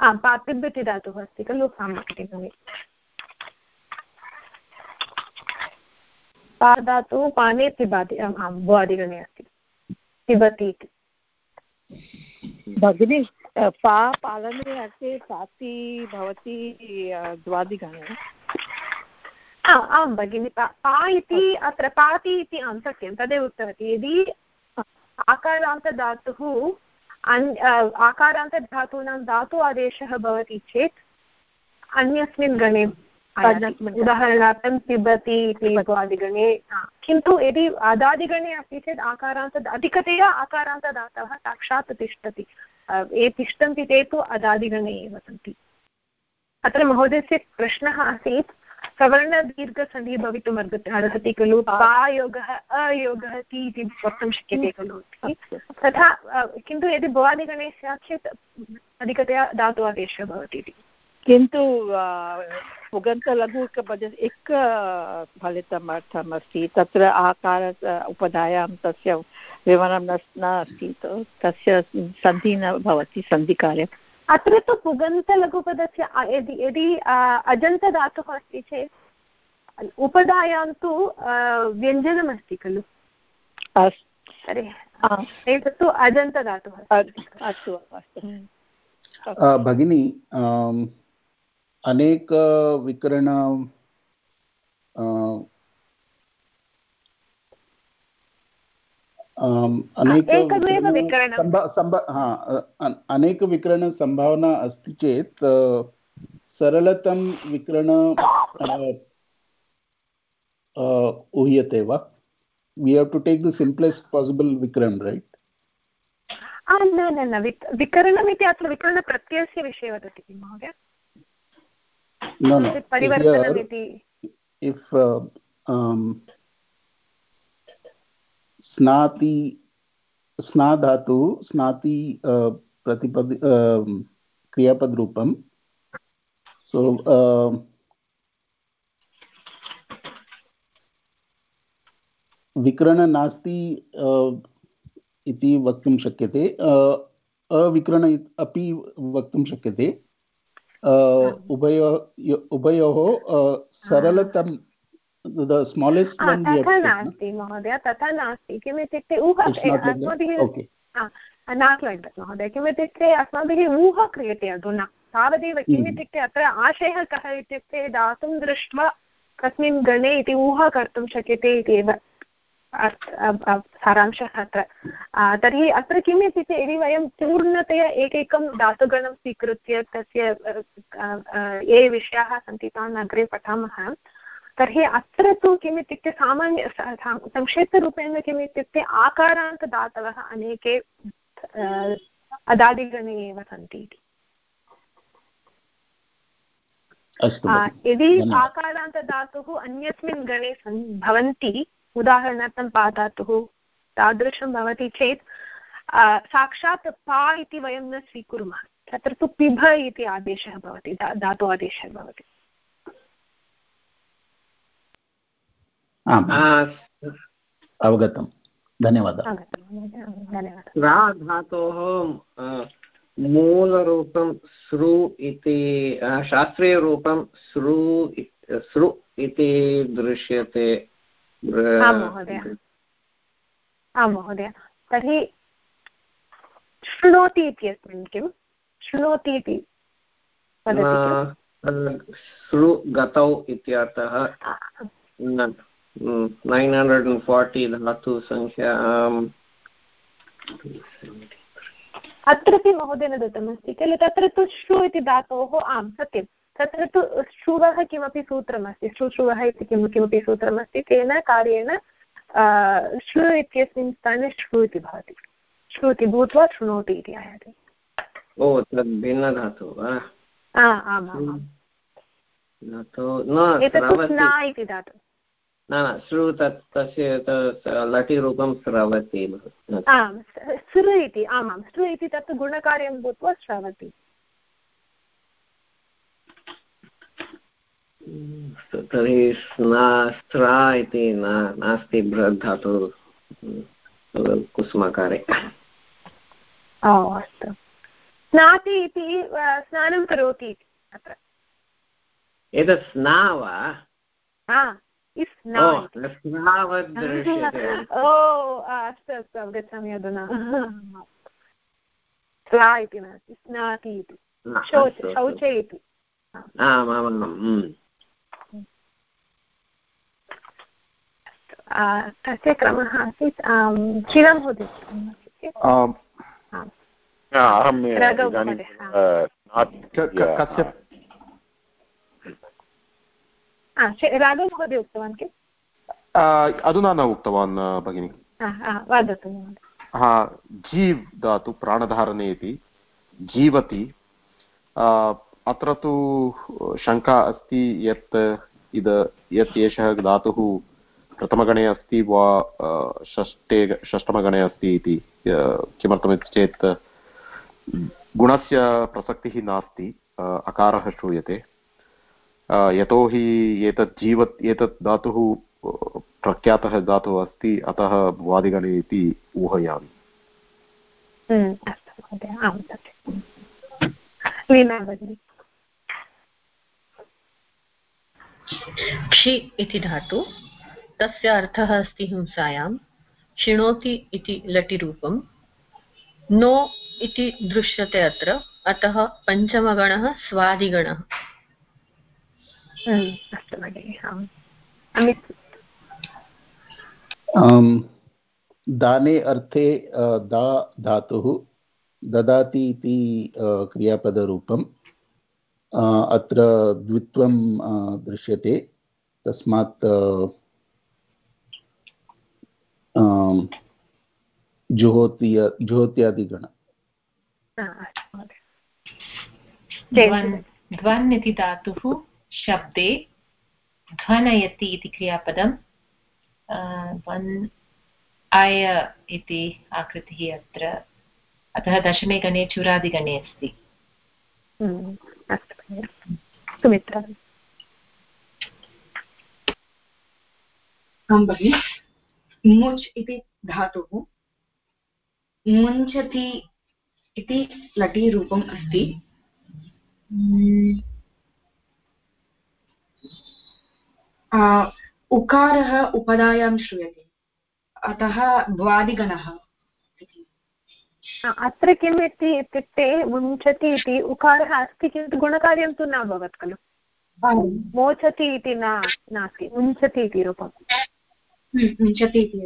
आम् पापिब् इति धातुः अस्ति खलु आम् अस्ति भगिनि पा धातुः पाने पिबाति आम् आं भ्वादिगणे अस्ति पिबति इति भगिनि पा पालने अर्थे पाति भवति द्वादिगणे आं भगिनि पा इति अत्र पाति इति आं सत्यं तदेव उक्तवती। यदि आकारान्तधातुः आकारान्तधातूनां धातु आदेशः भवति चेत् अन्यस्मिन् गणे उदाहरणार्थं पिबति इति आदिगणे किन्तु यदि अदादिगणे अस्ति चेत् आकारान्त अधिकतया आकारान्तदातवः साक्षात् तिष्ठति। ये तिष्ठन्ति ते तु अदादिगणे एव सन्ति। अत्र महोदयस्य प्रश्नः आसीत् सवर्णदीर्घसन्धिः भवितुम् अर्हति अर्हति खलु? पायोगः अयोगः ति इति वक्तुं शक्यते खलु तथा किन्तु यदि भवादिगणे स्यात् चेत् अधिकतया धातु आदेशः भवति इति। किन्तु पुगन्तलघुकपद एक फलितम् अर्थम् अस्ति। तत्र आकार उपधायां तस्य विवरणं न नास्ति। तस्य सन्धिः न भवति सन्धिकार्यम् अत्र तु पुगन्तलघुपदस्य यदि यदि अजन्तधातुः अस्ति चेत् उपधायां तु व्यञ्जनमस्ति खलु। एतत्तु अजन्तदातुः अस्तु। अस्तु भगिनी अनेकविकरण अनेकविकरणसम्भावना अस्ति चेत् सरलतं विकरण ऊह्यते वा? We have to take the simplest possible vikran right? न न न विकरणम् इति अत्र विकरणप्रत्ययस्य विषये वदति किं महोदय? परिवर्तनमिति if uh, um, स्नाति स्ना धातु स्नाति uh, प्रतिपद uh, क्रियापदरूपं so uh, विकरण नास्ति इति वक्तुं शक्यते अविकरण अपि वक्तुं शक्यते उभयो उभयोः सरलतम स्मालेस्ट् तथा नास्ति महोदय तथा नास्ति। किम् इत्युक्ते ऊह अस्माभिः नाट् लैक् दट् महोदय। किम् इत्युक्ते अस्माभिः ऊह क्रियते अधुना। तावदेव किम् हम्म। अत्र आशयः कः इत्युक्ते दातुं दृष्ट्वा कस्मिन् गणे इति ऊह कर्तुं शक्यते इति एव सारांशः अत्र। तर्हि अत्र किम् इत्युक्ते यदि वयं पूर्णतया एकैकं धातुगणं स्वीकृत्य तस्य ये विषयाः सन्ति तान् अग्रे पठामः। तर्हि अत्र तु किम् इत्युक्ते सामान्य संक्षिप्तरूपेण किम् इत्युक्ते आकारान्तदातवः अनेके अदादिगणे एव सन्ति इति। यदि आकारान्तदातुः अन्यस्मिन् गणे भवन्ति उदाहरणार्थं पादातुः तादृशं भवति चेत् साक्षात् पा इति वयं न स्वीकुर्मः। तत्र तु पिभ इति आदेशः भवति धातु आदेशः भवति। अवगतं। धन्यवादः। धातोः मूलरूपं सृ इति शास्त्रीयरूपं सृ सृ इति दृश्यते। आं महोदय आं महोदय तर्हि शृणोति इत्यस्मिन् किं शृणोति इति श्रु गतौ इत्यर्थः नैन् हण्ड्रेड् अण्ड् फार्टि धातु सङ्ख्या अत्रापि महोदयेन दत्तमस्ति खलु तत्र तु श्रु इति धातोः आं सत्यं तत्र तु श्रुवः किमपि सूत्रमस्ति श्रुश्रुवः इति किं किमपि सूत्रमस्ति तेन कार्येण श्रु इत्यस्मिन् स्थाने श्रु इति भवति। श्रु इति भूत्वा शृणोति इति आयाति। ओ तद् भिन्नधातु वा? इति धातु। न न श्रु तत् तस्य लटिरूपं स्रवति। आम् सृ इति आमां सृ इति तत् गुणकार्यं भूत्वा श्रवति तर्हि स्रा इति न नास्ति बृहद् धातु कुसुमकारे। अस्तु। स्नाति इति स्नानं करोति अत्र। एतत् स्ना वा? [laughs] ओ अस्तु अस्तु अवगच्छामि अधुना। [laughs] इति नास्ति स्नाति इति। शौचे आमामाम् तस्य क्रमः आसीत् क्षीरं महोदय राघव महोदय उक्तवान् किम्? अधुना न उक्तवान् भगिनि। वदतु हा जीव् दातु प्राणधारणे इति जीवति। अत्र तु शङ्का अस्ति यत् इद यत् एषः धातुः प्रथमगणे अस्ति वा षष्ठे षष्टमगणे अस्ति इति किमर्थमिति चेत् गुणस्य प्रसक्तिः नास्ति अकारः श्रूयते। यतोहि एतत् जीव एतत् धातुः प्रख्यातः धातुः अस्ति अतः वादिगणे इति ऊहयामि। क्षि इति धातु तस्य अर्थः अस्ति हिंसायां। शिणोति इति लटिरूपं। नो इति दृश्यते अत्र। अतः पञ्चमगणः स्वादिगणः। दाने अर्थे दा धातुः ददाति इति क्रियापदरूपम् अत्र द्वित्वं दृश्यते। तस्मात् जुहोत्य जुहोत्यादिगण ध्वन् इति धातुः शब्दे ध्वनयति इति क्रियापदं ध्वन् आय इति आकृतिः अत्र। अतः दशमे गणे चुरादिगणे अस्ति। हम्म, अस्तु सुमित्रा। आं भगिनि। मुच् इति धातुः मुञ्चति इति लटीरूपम् अस्ति। उकारः उपधायां श्रूयते। अतः द्वादिगणः अत्र किम् इति इत्युक्ते मुञ्चति इति उकारः अस्ति किन्तु गुणकार्यं तु न अभवत् खलु। मोचति इति न नास्ति। मुञ्चति इति रूपं मुञ्चति इति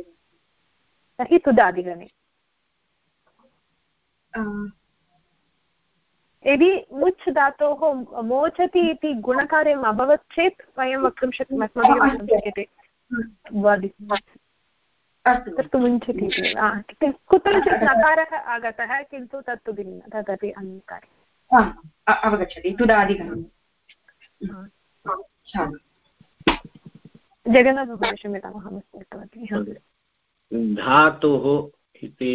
तर्हि तुदादिगणे यदि मुच् धातोः मोचति इति गुणकार्यम् अभवत् चेत् वयं वक्तुं शक्नुमः अस्माभिः वक्तुं शक्यते। तत्तु मुञ्चति कुत्रचित् नकारः आगतः किन्तु तत्तु भिन्न तदपि अन्यकार्यम्। अवगच्छति। तुदादिगणं जगन्नाथमहोदय क्षम्यताम् अहं स्मृतवती धातुः इति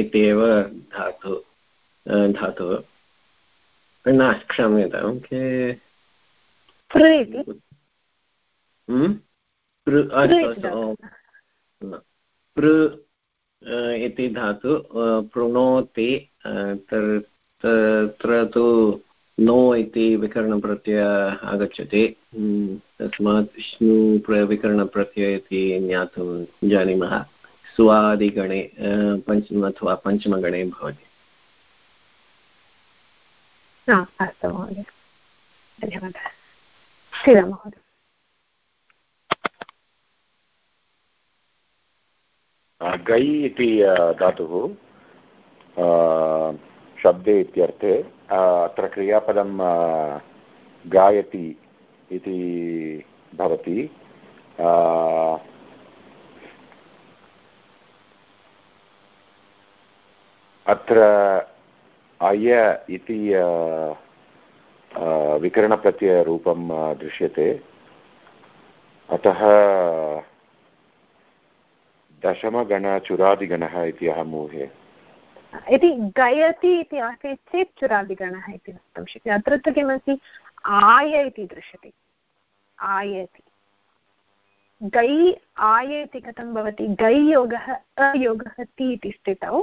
इत्येव धातु धातुः। न क्षम्यतां के पृ इति धातु प्रणोति तत्र तु नो इति विकरणप्रत्यय आगच्छति। तस्मात् श्नु विकरणप्रत्यय इति ज्ञातुं जानीमः। स्वादिगणे पञ्चम अथवा पञ्चमगणे भवति। अस्तु महोदय। धन्यवादः। श्रीराम महोदय। गै इति धातुः। शब्दे इत्यर्थे अत्र क्रियापदं गायति इति भवति. अत्र अय इति विकरणप्रत्ययरूपं दृश्यते. अतः दशमगणचुरादिगणः इति अहम् ऊहे। यदि गयति इति आसीत् चेत् चुरादिगणः इति वक्तुं शक्यते। अत्र तु किमस्ति? आय इति दृश्यते। आयति। गै आय इति कथं भवति? गै योगः अयोगः ति इति स्थितौ।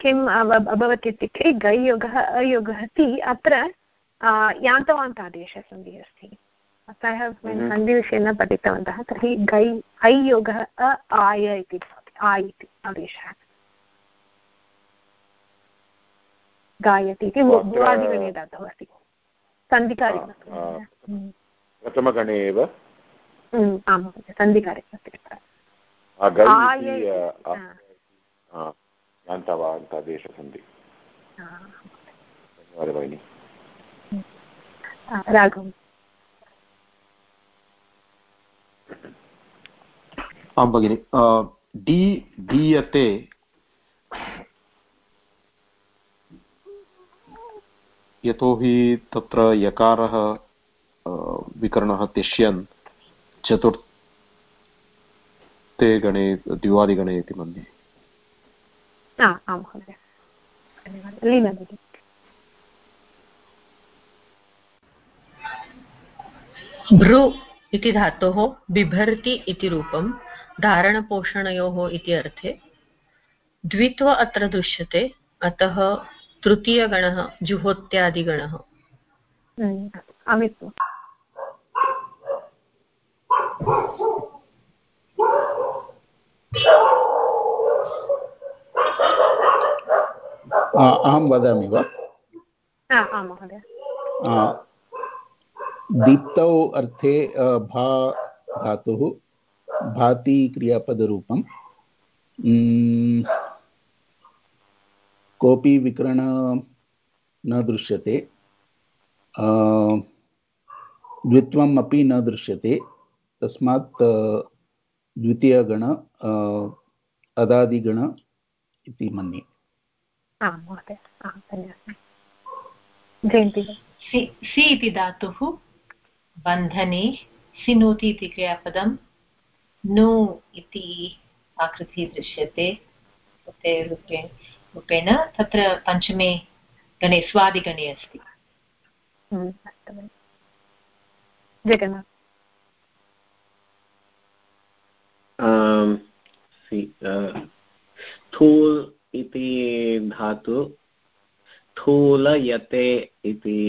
किम् अभवत् इत्युक्ते गै योगः अयोगः ति अत्र यान्तवान्तादेशसन्धिः अस्ति। अतः वयं सन्धिविषये न पठितवन्तः। तर्हि गै ऐ योगः अ आय इति भवति। आय् इति आदेशः। गायति इति भुवादिगणे धातुः अस्ति सन्धिकार्यम् प्रथमगणे एव? आं महोदय। सन्धिकार्यम् धन्यवादः भगिनि। राघवम् आं भगिनि डी दीयते यतोहि तत्र यकारः विकरणः तिष्यन् चतुर्थे गणे द्विवादिगणे इति मन्ये। भ्रू इति धातोः बिभर्ति इति रूपं धारणपोषणयोः इति अर्थे। द्वित्व अत्र दृश्यते अतः तृतीयगणः जुहोत्यादिगणः। अमित्व अहं वदामि वा महोदय दीप्तौ अर्थे भा धातुः भाति क्रियापदरूपं कोऽपि विकरण न दृश्यते द्वित्वम् अपि न दृश्यते तस्मात् द्वितीयगण अदादिगण इति मन्ये। आं महोदय धन्यवादः। सि इति धातुः बन्धने सिनोति इति क्रियापदं नु इति आकृतिः दृश्यते रूपेण। रूपेण तत्र पञ्चमे गणे स्वादिगणे अस्ति। जगन्नाथ। स्थूल इति धातु स्थूलयते इति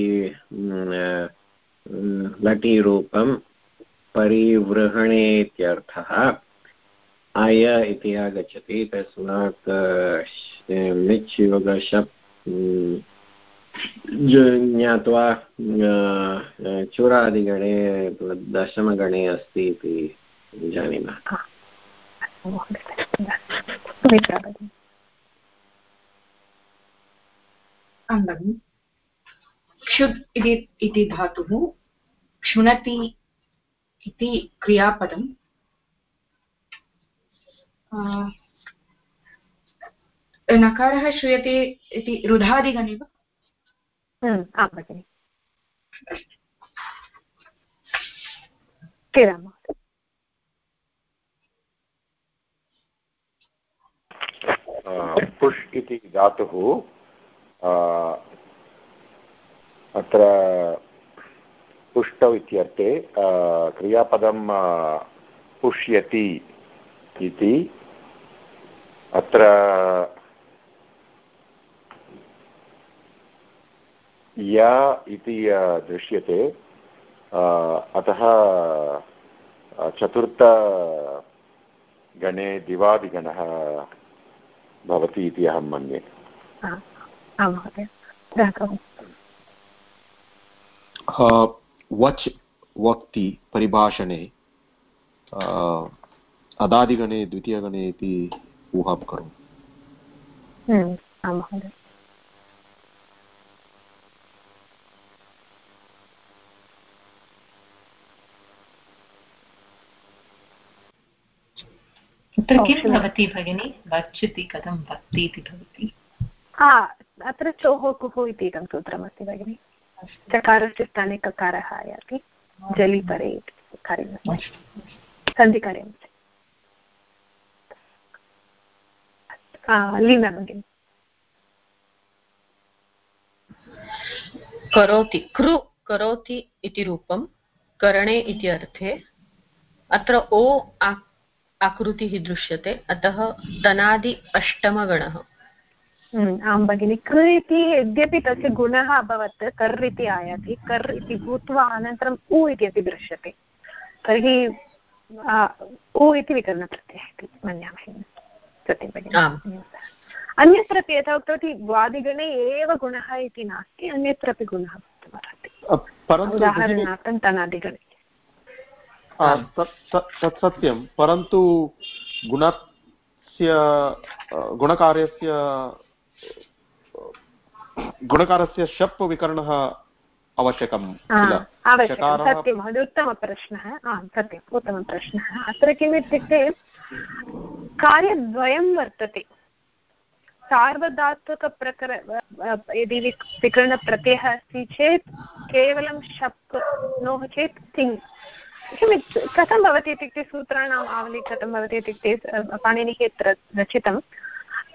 लटीरूपं परिवृहणे इत्यर्थः अय इति आगच्छति, तस्मात् मिच् योगशप् ज्ञात्वा चूरादिगणे, दशमगणे अस्ति इति जानीमः। क्षुद् इति धातुः, क्षुणति इति क्रियापदम् नकारः श्रूयते इति रुधादिगणे वा हम्म, आं भगिनि। किराम पुष् इति धातुः अत्र पुष्टौ इत्यर्थे क्रियापदं पुष्यति इति अत्र या इति दृश्यते अतः चतुर्थगणे दिवादिगणः भवति इति अहं मन्ये। वच् वक्ति परिभाषणे अदादिगणे द्वितीयगणे इति ऊहां करोमि हम्म, आं महोदय तत्र किं भवति भगिनि? वच् इति कथं भक्ति इति भवति? अत्र चोः कुः इति एकं सूत्रमस्ति भगिनि। चकारस्य स्थाने ककारः आयाति। जलिपरे इति। कार्यमस्ति सन्धिकार्यम् लीना भगिनि करोति कृ करोति इति रूपं करणे इति अर्थे अत्र ओ आकृतिः दृश्यते अतः तनादि अष्टमगणः आं भगिनि कृ इति यद्यपि तस्य गुणः अभवत् कर् इति आयाति कर् इति भूत्वा अनन्तरम् उ इति अपि दृश्यते तर्हि उ इति विकरणप्रत्ययः इति मन्यामहे सत्यं भगिनि अन्यत्रापि यथा उक्तवती वादिगणे एव गुणः इति नास्ति अन्यत्रापि गुणः भवितुमर्हति उदाहरणार्थं तनादिगणे। तत् सत्यं परन्तु गुणस्य गुणकार्यस्य गुणकारस्य शप् विकरणः आवश्यकं सत्यं महोदय उत्तमप्रश्नः। आम् सत्यम् उत्तमप्रश्नः। अत्र किम् इत्युक्ते कार्यद्वयं वर्तते। सार्वधातुकप्रकर यदि विकरणप्रत्ययः अस्ति चेत्, केवलं शप् नो चेत् तिङ्। किम् कथं भवति इत्युक्ते सूत्राणाम् आवली कथं भवति इत्युक्ते पाणिनिः यत्र रचितं।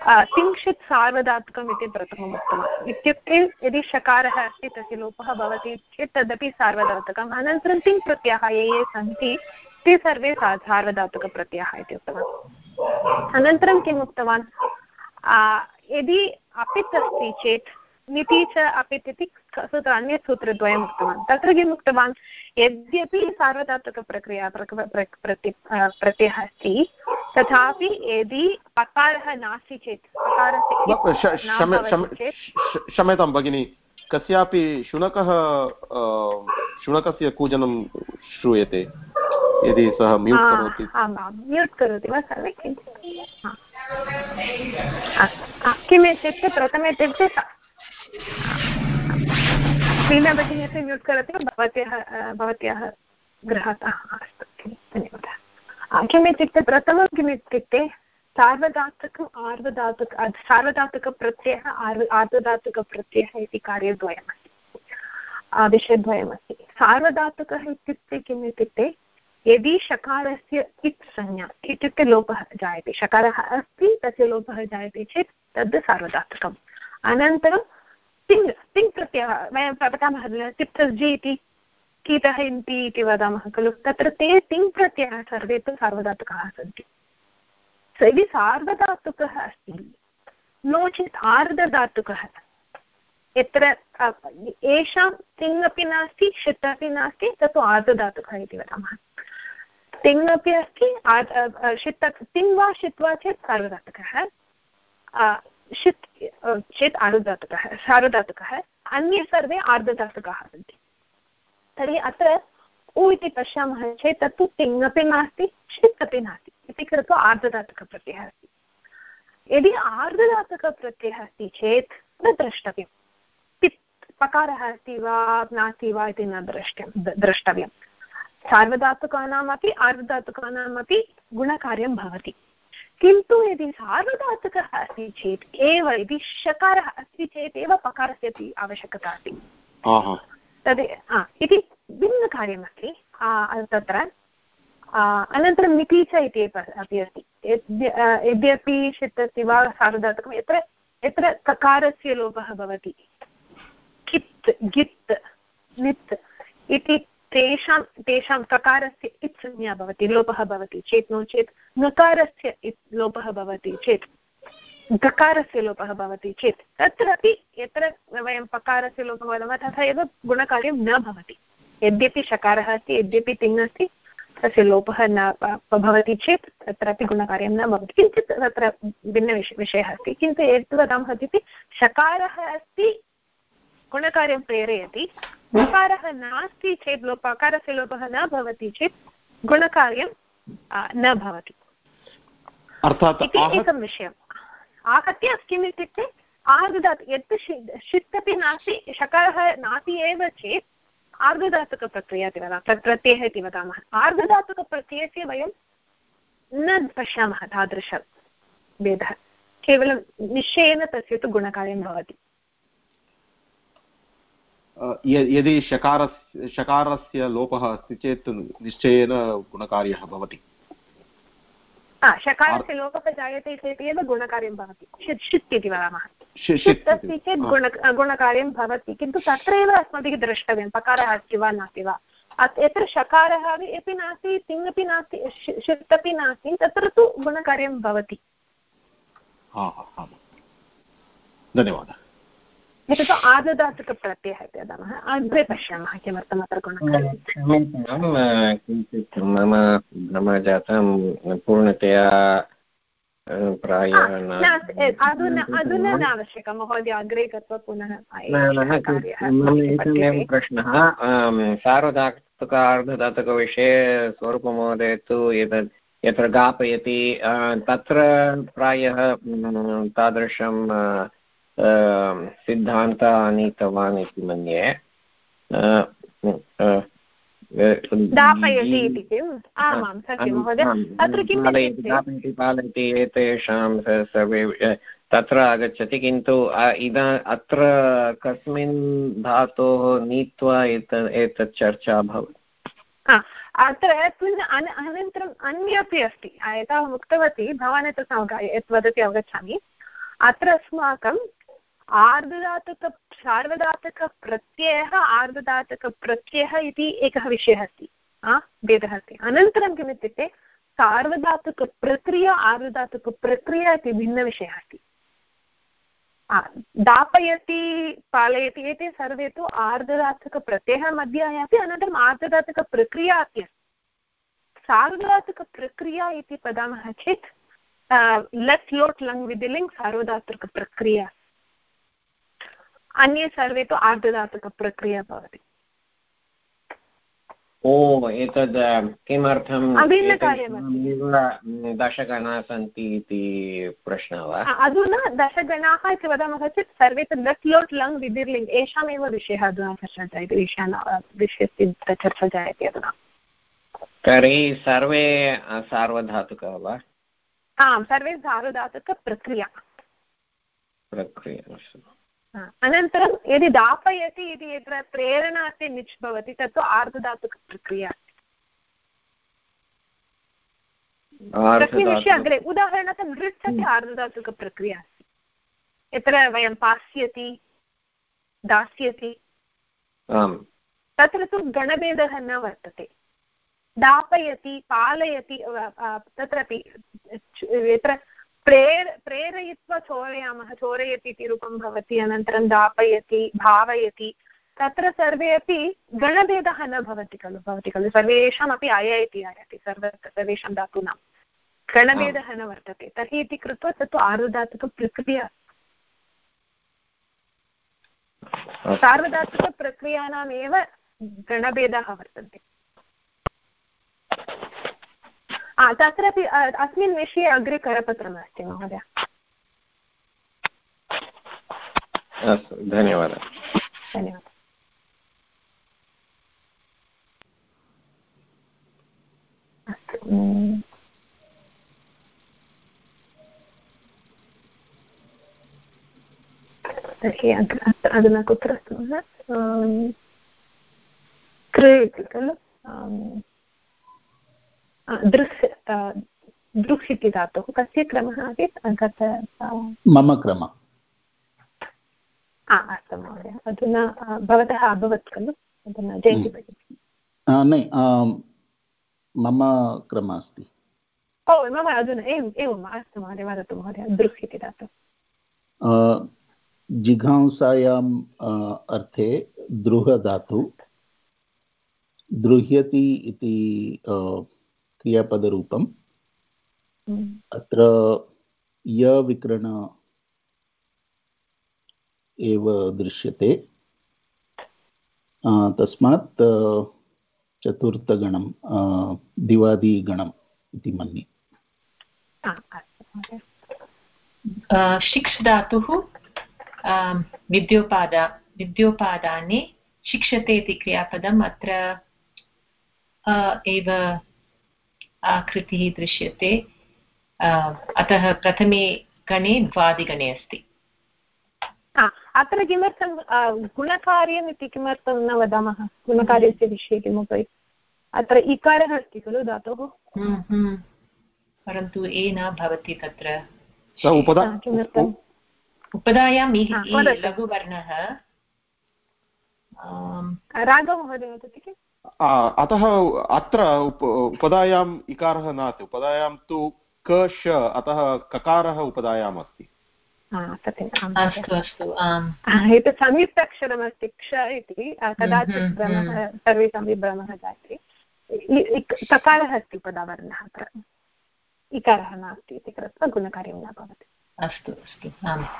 तिंशित् सार्वधातुकम् इति प्रथमम् उक्तम् इत्युक्ते यदि शकारः अस्ति तस्य लोपः भवति चेत् तदपि सार्वधातुकम् अनन्तरं तिङ् प्रत्ययाः ये ये सन्ति ते सर्वे सार्वधातुकप्रत्ययाः इति उक्तवान्। अनन्तरं किम् उक्तवान्? यदि अपित् अस्ति चेत् निति च अपि इति सूत्र अन्यत् सूत्रद्वयम् उक्तवान्। तत्र किम् उक्तवान्? यद्यपि सार्वधातुकप्रक्रिया प्रत्ययः अस्ति तथापि यदि पकारः नास्ति चेत् पकारस्य क्षम्यतां भगिनि कस्यापि शुनकः शुनकस्य कूजनं श्रूयते। यदि सः म्यूट् करोति। म्यूट् करोति वा सर्वे किम् इत्युक्ते प्रथमे इत्युक्ते मीना भगिनी अपि म्यूट् करोति वा भवत्याः भवत्याः गृहात्? अस्तु धन्यवादः। किम् इत्युक्ते प्रथमं किम् इत्युक्ते सार्वधातुकम् आर्धधातुक सार्वधातुकप्रत्ययः आर् आर्धधातुकप्रत्ययः इति कार्यद्वयमस्ति। विषयद्वयमस्ति। सार्वधातुकः इत्युक्ते किम् इत्युक्ते यदि शकारस्य इत् संज्ञा इत्युक्ते लोपः जायते। शकारः अस्ति, तस्य लोपः जायते चेत् तद् सार्वधातुकम् अनन्तरं तिङ् तिङ् प्रत्ययः, वयं पठामः इति इन्ति इति वदामः खलु। तत्र ते तिङ् प्रत्ययः सर्वे तु सार्वधातुकाः सन्ति। यदि सार्वधातुकः अस्ति, नो चेत् आर्धधातुकः यत्र येषां तिङ् अपि नास्ति षित् अपि नास्ति, तत्तु आर्धधातुकः इति वदामः। तिङ् अपि अस्ति षित् तिङ् वा षित् वा चेत् सार्वधातुकः। षित् चेत् आर्धधातुकः, सार्वधातुकः। अन्ये सर्वे आर्धधातुकाः सन्ति। तर्हि अत्र उ इति पश्यामः चेत् तत्तु तिङ् अपि नास्ति, षित् अपि नास्ति। इति कृत्वा आर्धधातुकप्रत्ययः अस्ति। यदि आर्धधातुकप्रत्ययः अस्ति चेत् न द्रष्टव्यं पित्, पकारः अस्ति वा नास्ति वा इति न द्रष्टव्यं द्रष्टव्यं सार्वधातुकानामपि आर्धधातुकानामपि गुणकार्यं भवति। किन्तु यदि सार्वधातुकः अस्ति चेत् एव यदि शकारः अस्ति चेत् एव पकारस्य अपि आवश्यकता अस्ति। तद् इति भिन्नकार्यमस्ति। तत्र अनन्तरं मिति च इति अपि अस्ति। यद्यपि षित् अस्ति वा सार्वधातुकं यत्र यत्र ककारस्य लोपः भवति। कित् गित् नित् इति तेषां तेषां ककारस्य इत् संज्ञा भवति, लोपः भवति चेत् नो चेत् नकारस्य इत्, लोपः भवति चेत् गकारस्य लोपः भवति चेत्, तत्रापि यत्र वयं पकारस्य लोपः वदामः, तथा एव गुणकार्यं न भवति। यद्यपि शकारः अस्ति, यद्यपि तिङ् अस्ति, तस्य लोपः न भवति चेत् तत्रापि गुणकार्यं न भवति। किञ्चित् तत्र भिन्नविष विषयः अस्ति, किन्तु यत् वदामः इत्युक्ते शकारः अस्ति गुणकार्यं प्रेरयति। नकारः नास्ति चेत् लोप अकारस्य लोपः न भवति चेत् गुणकार्यं न भवति। इति एकं विषयम्। आहत्य किम् इत्युक्ते आर्धधातु यत् षित् अपि नास्ति शकारः नास्ति एव चेत् आर्धधातुकप्रक्रिया इति वदामः प्रत्ययः इति वदामः। आर्धधातुकप्रत्ययस्य वयं न पश्यामः तादृशभेदः। केवलं निश्चयेन तस्य तु गुणकार्यं भवति। यदि शकारस्य शकारस्य लोपः अस्ति चेत् निश्चयेन गुणकार्यः भवति। शकारस्य लोपः जायते चेत् एव गुणकार्यं भवति। षित् षित् इति वदामः षित् अस्ति चेत् गुण गुणकार्यं भवति किन्तु तत्रैव अस्माभिः द्रष्टव्यं पकारः अस्ति वा नास्ति वा। यत्र शकारः अपि नास्ति तिङ् अपि नास्ति षित् अपि नास्ति तत्र तु गुणकार्यं भवति। धन्यवादः। एतत् आर्धधातुकप्रत्ययः इति वदामः अग्रे पश्यामः किमर्थम् अत्र क्षम्यतां किञ्चित् मम भ्रमः जातं पूर्णतया प्रायः अधुना न आवश्यकं महोदय अग्रे गत्वा पुनः मम प्रश्नः। सार्वधातुक अर्धधातुकविषये स्वरूपमहोदय तु एतत् यत्र गापयति तत्र प्रायः तादृशं सिद्धान्त आनीतवान् इति मन्ये. पालयति एतेषां सर्वे तत्र आगच्छति किन्तु इदा अत्र कस्मिन् धातोः नीत्वा एतत् एतत् चर्चा अभवत् अत्र पुनः अनन्तरम् अन्यपि अस्ति यथा उक्तवती भवान् एतत् यत् वदति अवगच्छामि. अत्र अस्माकं आर्धधातुक सार्वधातुकप्रत्ययः आर्धधातुकप्रत्ययः इति एकः विषयः अस्ति भेदः अस्ति। अनन्तरं किम् इत्युक्ते सार्वधातुकप्रक्रिया आर्धधातुकप्रक्रिया इति भिन्नविषयः अस्ति। दापयति, पालयति एते सर्वे तु आर्धदातुकप्रत्ययः मध्ये आयाति अनन्तरम् आर्धदातुकप्रक्रिया अपि अस्ति। सार्वधातुकप्रक्रिया इति वदामः चेत् लट् लोट् लङ् विधिलिङ् सार्वधातुकप्रक्रिया अन्ये सर्वे तु आर्धधातुकप्रक्रिया भवति। ओ एतद् किमर्थं दशगणाः सन्ति इति प्रश्नः वा? अधुना दशगणाः इति वदामः चेत् सर्वे तु लट् लोट् लङ् विधिर्लिङ्ग् एषामेव विषयः अधुना चर्चा जायते विषयान् विषयस्य चर्चा जायते अधुना। तर्हि सर्वे सार्वधातुकः वा? आम् सर्वे सार्वधातुकप्रक्रिया। प्रक्रिया अनन्तरं यदि दापयति इति यत्र प्रेरणा अस्ति निच् भवति तत्तु आर्धधातुकप्रक्रिया. तस्मिन् विषये अग्रे उदाहरणार्थं नृत् अपि आर्धधातुकप्रक्रिया अस्ति. यत्र वयं पास्यति दास्यति तत्र तु गणभेदः न वर्तते. दापयति पालयति तत्रापि यत्र प्रेर, प्रेरयित्वा चोरयामः, चोरयति इति रूपं भवति, अनन्तरं दापयति, भावयति, तत्र सर्वे अपि गणभेदः न भवति खलु भवति खलु, सर्वेषामपि अय इति आयाति, सर्व, सर्वेषां धातूनां। गणभेदः न वर्तते, तर्हि इति कृत्वा तत्तु आरुधातुकप्रक्रिया सार्वधातुकप्रक्रियाणामेव गणभेदाः वर्तन्ते। तत्रापि अस्मिन् विषये अग्रे करपत्रमस्ति महोदय। अस्तु धन्यवादः। धन्यवादः। अस्तु तर्हि अधुना कुत्र अस्ति कृ इति खलु? दृश् दृक् इति धातुः कस्य क्रमः आसीत्? गत मम क्रम। अस्तु महोदय। अधुना भवतः अभवत् खलु? अधुना जयन्ति भगिनि मम क्रमः अस्ति। ओ मम अधुना एवम् एवम् अस्तु महोदय वदतु महोदय दृक् इति धातुः जिघांसायाम् अर्थे दृहधातु दृह्यति इति क्रियापदरूपम्। हम्म। अत्र यविकरण एव दृश्यते। तस्मात् चतुर्थगणं दिवादिगणम् इति मन्ये। शिक्ष् धातुः विद्योपादा विद्योपादाने शिक्षते इति क्रियापदम् अत्र एव आकृतिः दृश्यते। अतः प्रथमे गणे द्वादिगणे अस्ति। अत्र किमर्थं गुणकार्यम् इति किमर्थं न वदामः? गुणकार्यस्य विषये किमपि? अत्र इकारः अस्ति खलु धातोः? हम्म, हम्म। परन्तु ए न भवति तत्र। किमर्थम् उपदायां लघुवर्णः। राघवमहोदय वदति किम्? अतः अत्र उप उपदायाम् इकारः नास्ति। उपदायां तु क श अतः ककारः उपदायाम् अस्ति एतत् संयुक्ताक्षरमस्ति क्ष इति कदाचित् हम्म, हम्म, भ्रमः हम्म। सर्वेषामपि भ्रमः जायते। ककारः अस्ति उपदावर्णः अत्र। इकारः नास्ति इति कृत्वा गुणकार्यं न भवति। अस्तु अस्तु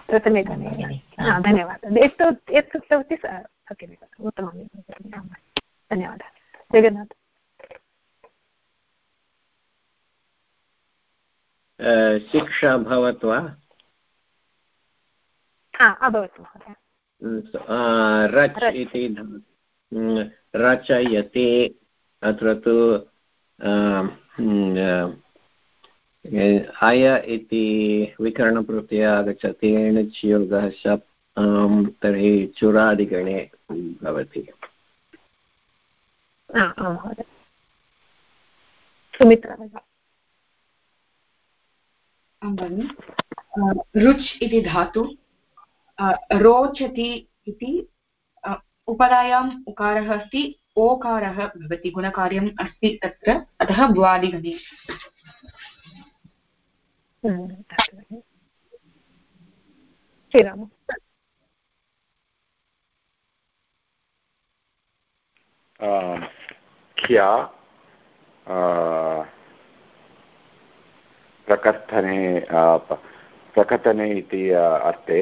प्रथमे गणे। धन्यवादः। यत् यत् उक्तवती उत्तमं धन्यवादः। जगन्नाथ शिक्षा अभवत् वा अभवत् रच् इति रचयते अत्र तु अय इति विकरणप्रत्यय आगच्छति एणच् योगः शप् तर्हि चुरादिगणे भवति रुच् इति धातु रोचति इति उपधायाम् उकारः अस्ति ओकारः भवति गुणकार्यम् अस्ति तत्र अतः भ्वादिगणे श्रीराम ख्या प्रकथने प्रकथने इति अर्थे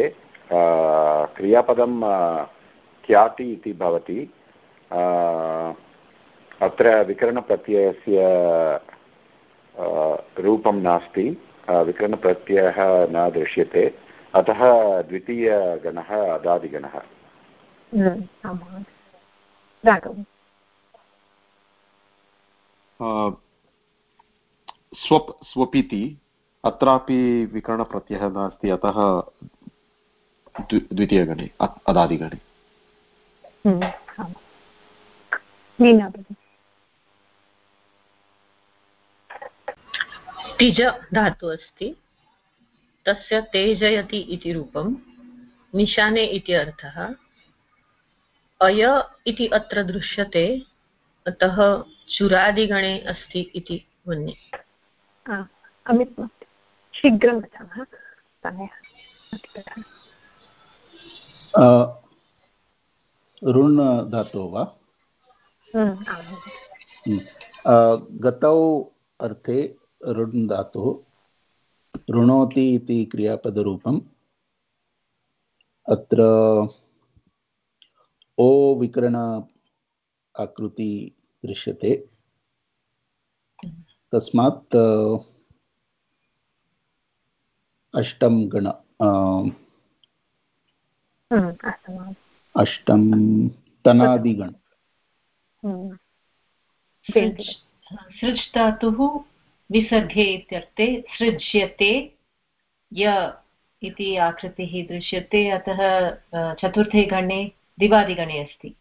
क्रियापदं ख्याति इति भवति अत्र विकरणप्रत्ययस्य रूपं नास्ति विकरणप्रत्ययः न दृश्यते अतः द्वितीयगणः अदादिगणः स्वप् स्वपिति अत्रापि विकरणप्रत्ययः नास्ति अतः द्वितीयगणे अदादिगणे तिज धातु अस्ति तस्य तेजयति इति रूपं निशाने इति अर्थः अय इति अत्र दृश्यते अतः चुरादिगणे अस्ति इति मन्ये। अमित् शीघ्रं वदामः ऋण् धातोः वा गतौ अर्थे ऋण् धातुः ऋणोति इति क्रियापदरूपम्। अत्र ओ विकरण आकृति दृश्यते। तस्मात् अष्टम गण अष्टम। तनादिगण। सृज् धातुः विसर्गे इत्यर्थे सृज्यते य इति आकृतिः दृश्यते अतः चतुर्थे गणे दिवादिगणे अस्ति।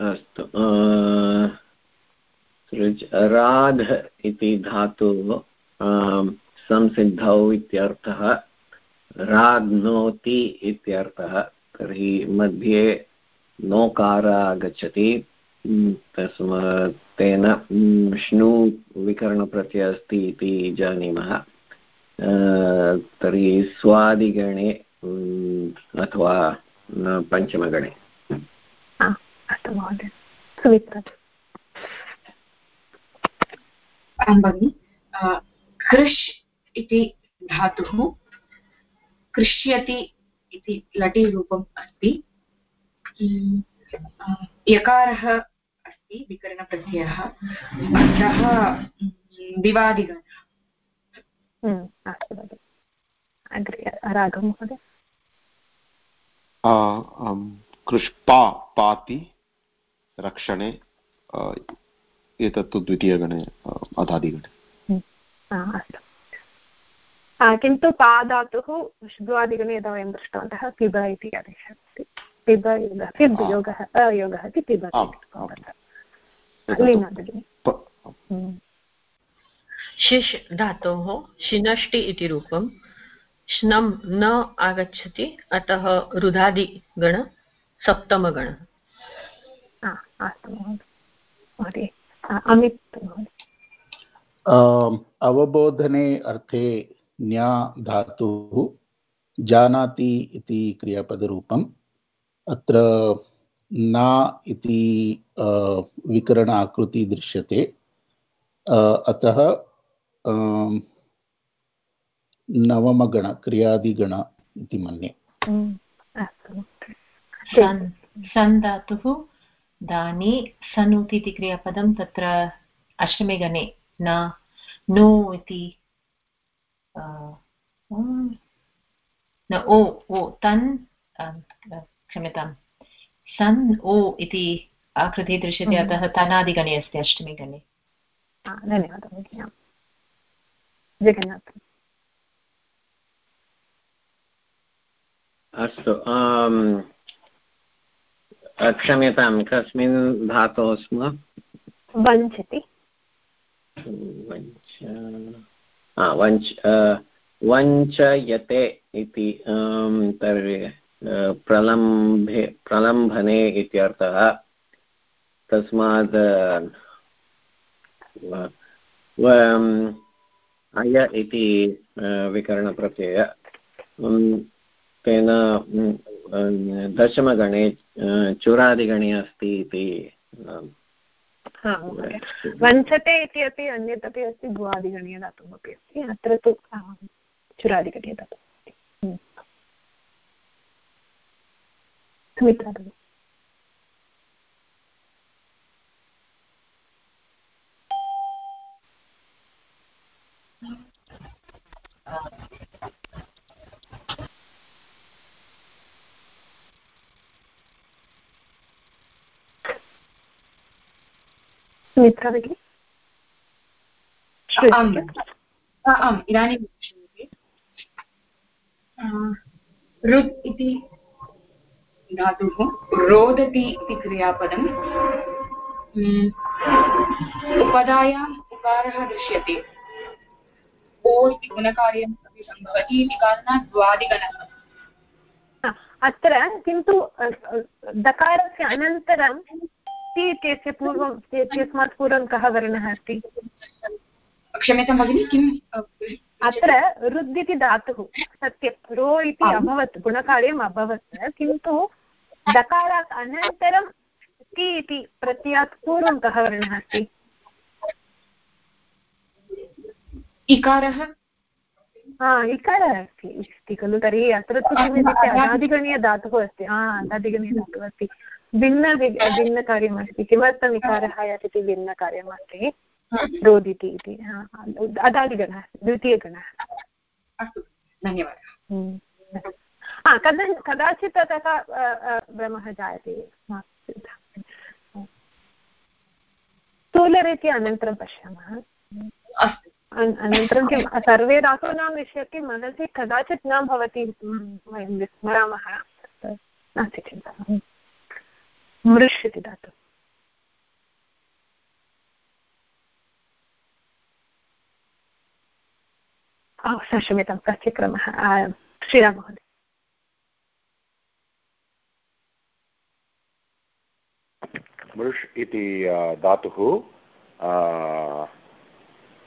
अस्तु सृज् राध इति धातुः संसिद्धौ इत्यर्थः राध्नोति इत्यर्थः, तर्हि मध्ये नोकार आगच्छति तस्मात् तेन श्नु विकरणप्रत्ययः अस्ति इति जानीमः। तर्हि स्वादिगणे अथवा पञ्चमगणे अस्तु महोदय सुमित्रा आं भगिनि कृष् इति धातुः कृष्यति इति लटिरूपम् अस्ति यकारः अस्ति विकरणप्रत्ययः अतः दिवादिगणः अस्तु भगिनि अग्रे राघव महोदय कृष्पा पाति रक्षणे एतत्तु द्वितीयगणे अदादिगणे। अस्तु। किन्तु पादातुः शुद्वादिगणे यदा वयं दृष्टवन्तः पिब इति आदेशः अस्ति पिब योगः पिब् योगः? अयोगः इति पिब शिश् धातोः शिनष्टि इति रूपं श्नं न आगच्छति अतः रुधादिगण सप्तमगणः अस्तु महोदय। अवबोधने अर्थे न्या धातुः जानाति इति क्रियापदरूपम्। अत्र न इति विकरण आकृति दृश्यते। अतः नवमगण क्रियादिगण इति मन्ये। सन् धातुः दानि सनुति इति क्रियापदं तत्र अष्टमे गणे न नो इति न ओ ओ तन् क्षम्यतां सन् ओ इति आकृतिः दृश्यते अतः तनादिगणे अस्ति अष्टमे गणे धन्यवादः जगन्नाथ। अस्तु क्षम्यतां कस्मिन् धातोः स्म? वञ्चति। वञ्च वञ्च वञ्चयते इति तर्हि प्रलम्भे प्रलम्भने इत्यर्थः तस्मात् अय इति विकरणप्रत्यय। तेन दशमगणे चुरादिगणे अस्ति इति वञ्चते इति अपि अन्यत् अपि अस्ति भुवादिगणीय धातुमपि अस्ति अत्र तु चुरादिगणीय धातुः सुमित्रा भगिनी सुमित्रा भगिनि? आम् इदानीं श्रूयते ऋत् इति धातुः रोदति इति क्रियापदम् उपधायाम् उकारः दृश्यते। ओ इति गुणकार्यम् अपि सम्भवति इति कारणात् द्वादिगणः। अत्र किन्तु दकारस्य अनन्तरं ति इत्यस्य पूर्वं इत्यस्मात् पूर्वं कः वर्णः अस्ति? क्षम्यतां भगिनि किम् अत्र रुद् इति धातुः सत्यं। रो इति अभवत् गुणकार्यम् अभवत् किन्तु दकारात् अनन्तरं ति इति प्रत्ययात् पूर्वं कः वर्णः अस्ति? इकारः? हा इकारः अस्ति अस्ति खलु तर्हि अत्र तु किमित्युक्ते अनादिगणीयधातुः अस्ति। हा अनादिगणीयधातुः अस्ति। भिन्न भिन्नकार्यमस्ति किमर्थम् इकारः इति भिन्नकार्यमस्ति रोदिति इति अदादिगणः द्वितीयगणः अस्तु धन्यवादः हा कदा कदाचित् तथा भ्रमः जायते स्थूलरीत्या अनन्तरं पश्यामः अनन्तरं किं सर्वे धातूनां विषये किं मनसि कदाचित् न भवति वयं विस्मरामः नास्ति चिन्ता मृष् इति धातुः। क्षम्यतां कस्य क्रमः श्रीराम महोदय मृष् इति धातुः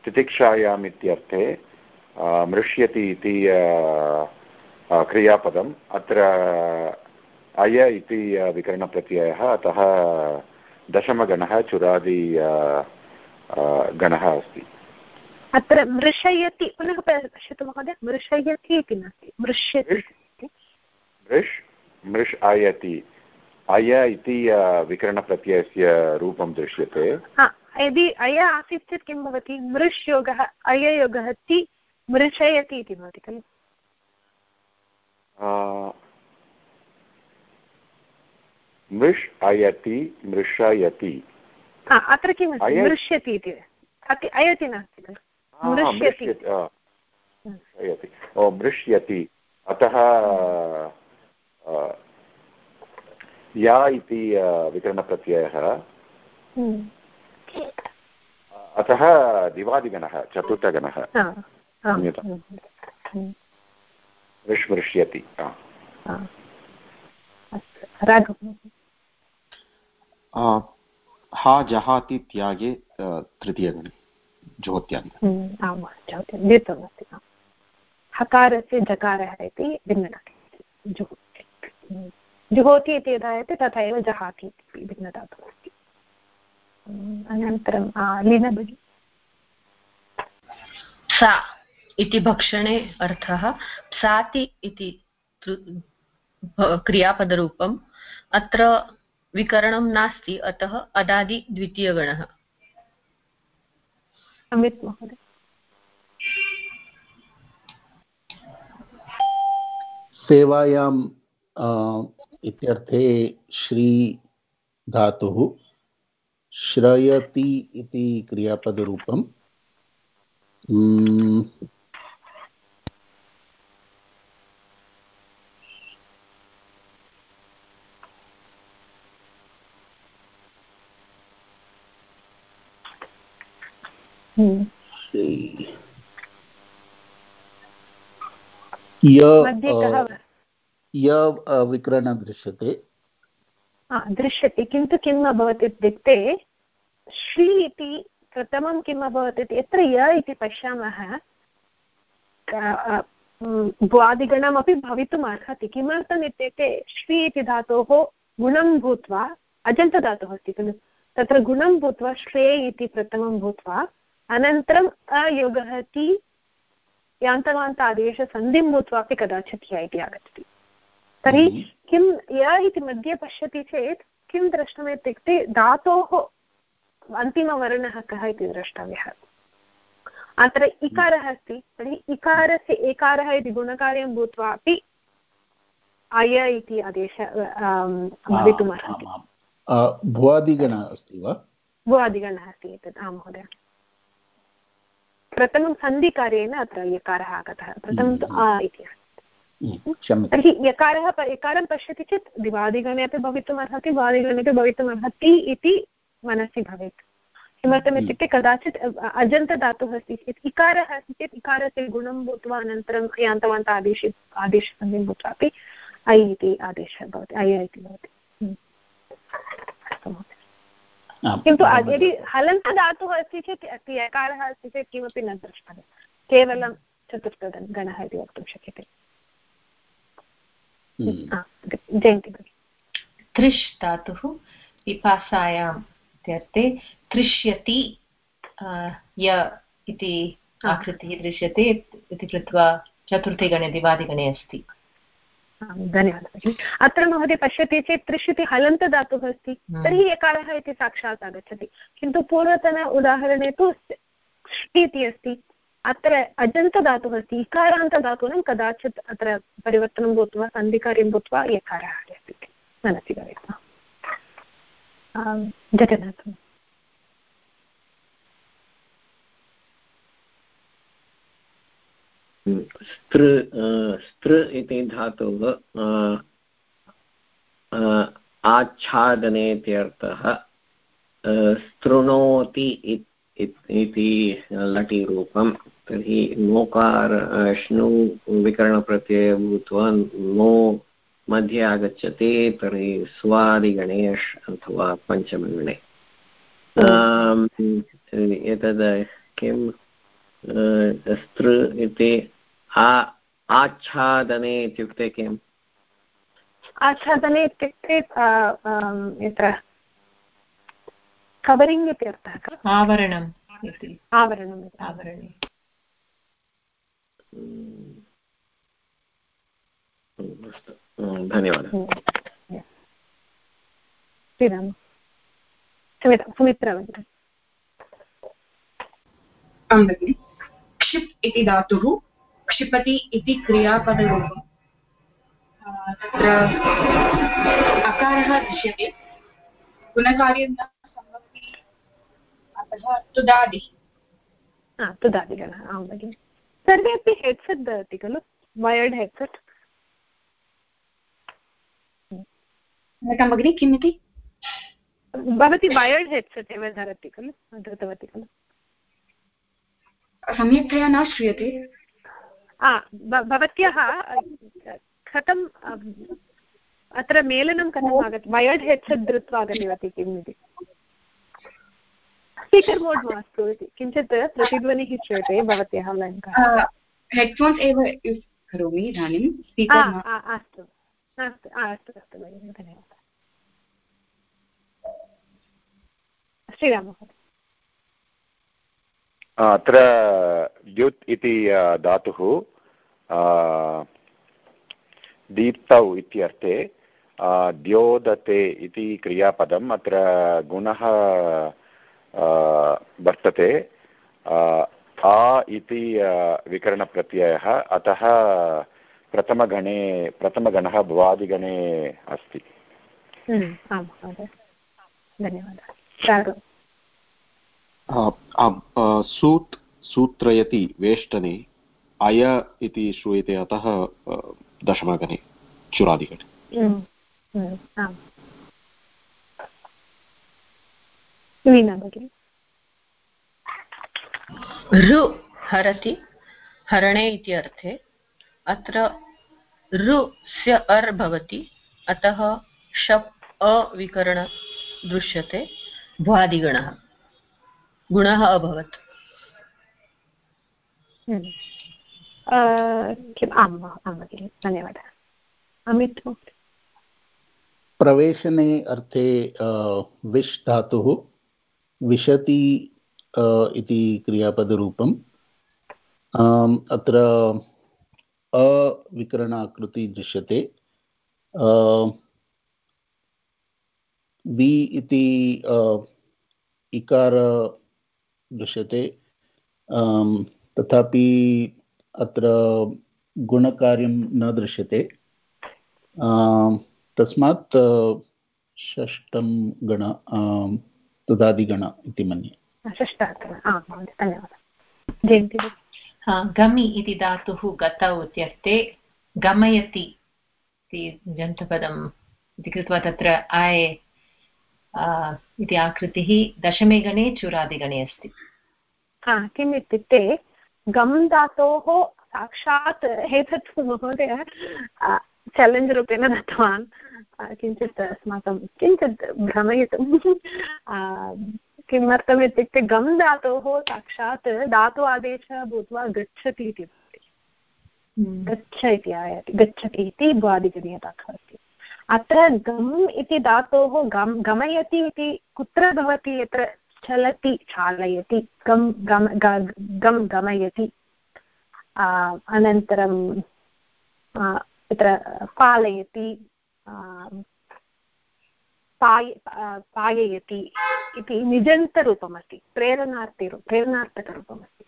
तितिक्षायाम् इत्यर्थे मृष्यति इति क्रियापदम्, अत्र अय इति विकरणप्रत्ययः अतः दशमगणः चुरादि गणः अस्ति। अत्र मृषयति पुनः पश्यतु महोदय मृषयति इति नास्ति मृष्यति मृष् मृष् आयति। अय इति विकरणप्रत्ययस्य रूपं दृश्यते। यदि अय आसीत् चेत् किं भवति? मृष् योगः अययोगः ति मृषयति इति भवति खलु। मृष् अयति मृषयति अत्र किमस्ति मृष्यति इति। अयति नास्ति खलु। ओ मृष्यति। अतः या इति विकरणप्रत्ययः। अतः दिवादिगणः चतुर्थगणः। विस्मृष्यति हा जहाति त्यागे तृतीयगणे ज्योत्यादि आम् हकारस्य जकारः इति भिन्नधातुः जुहोति जुहोति इति यदा आयते तथा एव जहाति इति भिन्नधातुः अस्ति अनन्तरं लीना भगिनी सा इति भक्षणे अर्थः साति इति क्रियापदरूपम् अत्र विकरणं नास्ति अतः अदादि द्वितीयगणः। अमित् महोदय। सेवायाम् इत्यर्थे श्री धातुः श्रयति इति क्रियापदरूपम्। य विकरणं दृश्यते। दृश्यते। किन्तु किम् अभवत् इत्युक्ते श्री इति प्रथमं किम् अभवत् इति यत्र य इति पश्यामः भ्वादिगणमपि भवितुम् अर्हति। किमर्थम् इत्युक्ते श्री इति धातोः गुणं भूत्वा अजन्तदातुः अस्ति खलु तत्र गुणं भूत्वा श्रे इति प्रथमं भूत्वा अनन्तरम् अयोगः ति यान्तवान्तादेशसन्धिं भूत्वा अपि कदाचित् य इति आगच्छति। तर्हि हम्म। किं य इति मध्ये पश्यति चेत् किं द्रष्टव्यम् इत्युक्ते धातोः अन्तिमवर्णः कः इति द्रष्टव्यः। अत्र इकारः अस्ति तर्हि इकारस्य एकारः इति गुणकार्यं भूत्वा अपि अय इति आदेश भवितुमर्हति। भुवादिगणः अस्ति वा? भुवादिगणः अस्ति एतत्। आं महोदय। प्रथमं सन्धिकार्येण अत्र यकारः आगतः। प्रथमं तु आ इति। तर्हि यकारः यकारं पश्यति चेत् दिवादिगणे अपि भवितुम् अर्हति वादिगणे अपि भवितुम् अर्हति इति मनसि भवेत्। किमर्थम् इत्युक्ते कदाचित् अजन्तदातुः अस्ति चेत् इकारः अस्ति चेत् इकारस्य गुणं भूत्वा अनन्तरं यान्तवन्त आदेश आदेशसन्धिं भूत्वा अपि ऐ इति आदेशः भवति अय इति भवति। किन्तु यदि हलन्तदातुः अस्ति चेत् यकारः अस्ति चेत् किमपि न द्रष्टव्यं केवलं चतुर्थगणः इति वक्तुं शक्यते। हम्म। जयन्ति भगिनि। त्रिष् धातुः पिपासायाम् इत्यर्थे तृष्यति य इति आकृतिः दृश्यते इति कृत्वा चतुर्थे गणे दिवादिगणे अस्ति। धन्यवादः भगिनि अत्र महोदय पश्यति चेत् त्रिश्यति हलन्तदातुः अस्ति. तर्हि एकारः इति साक्षात् आगच्छति. किन्तु पूर्वतन उदाहरणे तु इति अस्ति. अत्र अजन्तदातुः अस्ति. इकारान्तदातूनां कदाचित् अत्र परिवर्तनं भूत्वा सन्धिकार्यं भूत्वा एकारः आगच्छति मनसि भवेत् जगन्नाथम् स्त्र स्त्र इति धातुः आच्छादने इत्यर्थः स्तृणोति इति लटिरूपं। तर्हि नोकार श्नु विकरणप्रत्यये भूत्वा नो मध्ये आगच्छति तर्हि स्वादिगणे अथवा पञ्चमगणे। एतद् किं स्त्र इति आच्छादने इत्युक्ते किम्? आच्छादने इत्युक्ते यत्र कवरिङ्ग् इति अर्थः खलु? आवरणम् आवरणम् आवरणे। धन्यवादः। क्षम्यतां सुमित्रा भगिनी आं भगिनि। क्षिप् इति धातुः क्षिपति इति क्रियापदरूपम्। तत्र अकारः दृश्यते। गुणकार्यं न सम्भवति। अतः तुदादिः। तुदादिगणः आं भगिनि। सर्वेपि हेड्सेट् ददाति खलु? वयर्ड् हेड्सेट् क्षम्यतां भगिनि किम् इति भवती वयर्ड् हेड्सेट् एव धरति खलु? धृतवती खलु? सम्यक्तया न श्रूयते। भवत्याः कथम् अत्र मेलनं कथम् आगतं? वयर्ड् हेड्सेट् धृत्वा आगतवती किम् इति? स्पीकर् मोड् मास्तु इति। किञ्चित् प्रतिध्वनिः श्रूयते भवत्याः हेड्फोन्स् एव यूस् करोमि इदानीं। अस्तु। अस्तु अस्तु अस्तु भगिनि धन्यवादः। श्रीरामः। अत्र द्युत् इति धातुः दीप्तौ इत्यर्थे द्योदते इति क्रियापदम् अत्र गुणः वर्तते आ इति विकरणप्रत्ययः अतः प्रथमगणे प्रथमगणः भुवादिगणे अस्ति। हम्म, धन्यवादः। सूत् सूत्रयति वेष्टने अय इति श्रूयते अतः दशमगणे चुरादिगणे। ऋ हरति हरणे इति अर्थे अत्र ऋ स्य अर् भवति अतः शप् अविकरण दृश्यते भ्वादिगणः। गुणः अभवत्। किम्? आम् आं भगिनि धन्यवादः। अमित् प्रवेशने अर्थे विश् धातुः विशति इति क्रियापदरूपम्। अत्र अविकरणाकृति दृश्यते। वि इति इकार दृश्यते। तथापि अत्र गुणकार्यं न दृश्यते। तस्मात् षष्ठं गण तुदादिगण इति मन्ये। गमि इति धातुः गतौ इत्यर्थे गमयति इति जन्तुपदम् इति कृत्वा तत्र आए इति आकृतिः दशमे गणे चूरादिगणे अस्ति। किम् इत्युक्ते गम् धातोः साक्षात् एतत् महोदय चलेञ्ज् रूपेण दत्तवान्। किञ्चित् अस्माकं किञ्चित् भ्रमयितुं। किमर्थम् इत्युक्ते गम् धातोः साक्षात् धातु आदेशः भूत्वा गच्छति इति हम्म। गच्छ इति आयाति गच्छति इति भ्वादिगणीयदातुः अस्ति। अत्र गम् इति धातोः गम्, गमयति इति कुत्र भवति यत्र चलति, चालयति, गम्, गम गम् गमयति। अनन्तरं तत्र पालयति पाय पाययति इति निजन्तरूपमस्ति, प्रेरणार्थी, प्रेरणार्थकरूपमस्ति।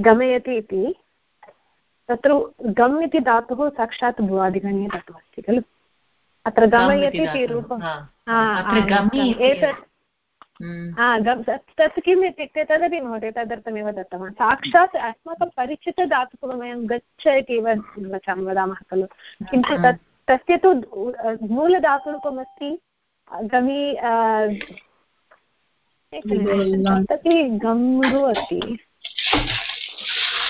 गमयति इति तत्र गम् इति धातुः साक्षात् भुवादिगणीय धातुः अस्ति खलु? अत्र गमयति इति रूपं एतत्। तत् किम् इत्युक्ते तदपि महोदय तदर्थमेव दत्तवान्। साक्षात् अस्माकं परिचितधातुः वयं गच्छ इति वदामः खलु? किन्तु तत् तस्य तु मूलधातुरूपमस्ति गमि तर्हि गम्रु अस्ति?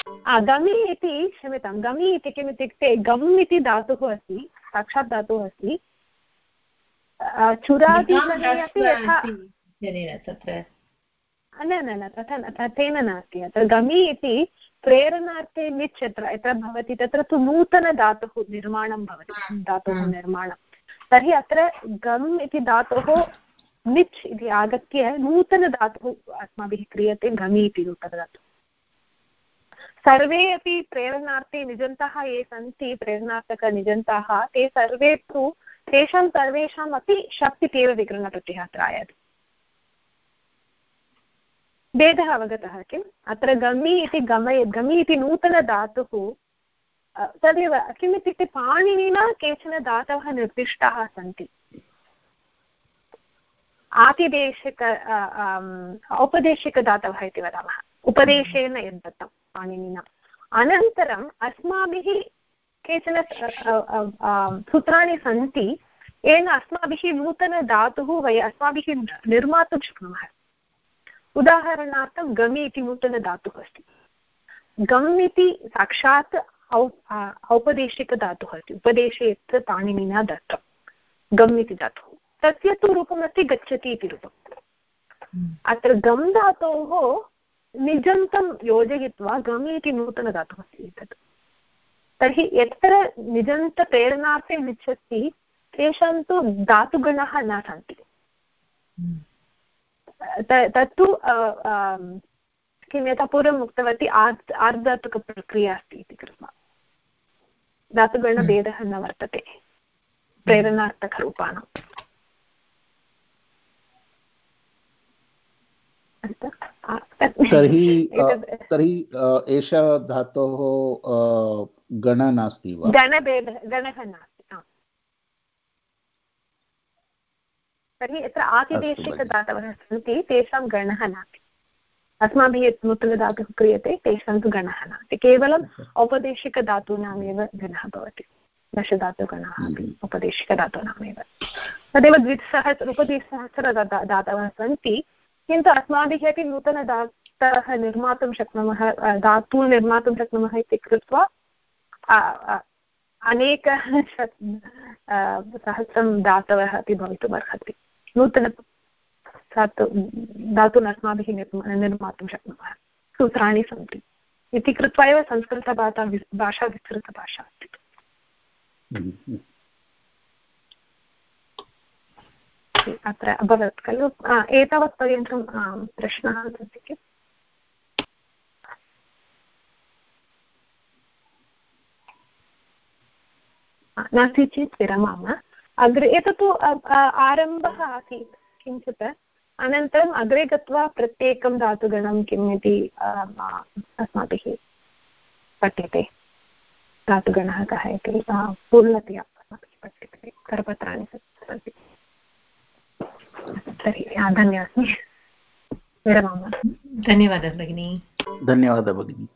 गमि इति क्षम्यतां गमि इति किम् इत्युक्ते गम् इति धातुः अस्ति साक्षात् धातुः अस्ति। चुरादिगणे अपि यथा न न न तथा तथेन नास्ति। अत्र गमि इति प्रेरणार्थे निच् यत्र यत्र भवति तत्र तु नूतनधातुः निर्माणं भवति धातुः निर्माणं। तर्हि अत्र गम् इति धातुः निच् इति आगत्य नूतनधातुः अस्माभिः क्रियते गमि इति नूतनधातुः। सर्वे अपि प्रेरणार्थे निजन्ताः ये सन्ति प्रेरणार्थकनिजन्ताः ते सर्वे तु तेषां सर्वेषाम् अपि शप् इत्येव विग्रहप्रत्ययः अत्र आयाति। भेदः अवगतः किम्? अत्र गमि इति गमय गमि इति नूतनधातुः तदेव किम् पाणिनिना केचन धातवः निर्दिष्टाः सन्ति। आतिदेशिक औपदेशिकधातवः इति वदामः। उपदेशेन यद्दत्तं पाणिनिना। अनन्तरम् अस्माभिः केचन सूत्राणि सन्ति येन अस्माभिः नूतनधातुः वय अस्माभिः निर्मातुं शक्नुमः। उदाहरणार्थं गमि इति नूतनधातुः अस्ति। गम् इति साक्षात् औ औपदेशिकधातुः अस्ति। उपदेशे यत्र पाणिनिना दत्तं गम् इति धातुः। तस्य तु रूपमस्ति गच्छति इति रूपम्। हम्म। अत्र गम् धातोः निजन्तं योजयित्वा गमि इति नूतनधातुः अस्ति एतत्। तर्हि यत्र निजन्तप्रेरणार्थे निच्छति तेषां तु धातुगणः न सन्ति। हम्म। तत्तु किं यथा पूर्वम् उक्तवती आर् आर्धातुकप्रक्रिया अस्ति इति कृत्वा। धातुगणभेदः न वर्तते। प्रेरणार्थकरूपाणाम्। तर्हि [laughs] तर्हि एषा धातोः गण नास्ति वा? गणभेदः गणः नास्ति तर्हि यत्र आतिदेशिकदातवः सन्ति तेषां गणः नास्ति। अस्माभिः यत् नूतनधातुः क्रियते तेषां तु गणः नास्ति। केवलम् औपदेशिकधातूनामेव गणः भवति। दशधातुगणाः अपि हम्म। औपदेशिकधातूनामेव। तदेव द्विसहस्र उपद्विसहस्र दातवः सन्ति। किन्तु अस्माभिः अपि नूतनदातः निर्मातुं शक्नुमः धातून् निर्मातुं शक्नुमः इति कृत्वा अनेक [laughs] सहस्रं दातवः अपि भवितुम् अर्हति नूतन धातु, धातून् अस्माभिः निर्मातुं शक्नुमः। सूत्राणि सन्ति। इति कृत्वा एव संस्कृतभाषा, भाषा विस्तृतभाषा अस्ति। अत्र अभवत् खलु? एतावत्पर्यन्तं प्रश्नः अस्ति किम्? नास्ति चेत् विरमामः। अग्रे, एतत्तु आरम्भः आसीत्, किञ्चित्। अनन्तरम् अग्रे गत्वा प्रत्येकं धातुगणं किम् इति अस्माभिः पठ्यते। धातुगणः कः इति पूर्णतया अस्माभिः पठ्यते। करपत्राणि सन्ति। तर्हि धन्यवादः। विरमामः। धन्यवादः भगिनी। धन्यवादः भगिनी।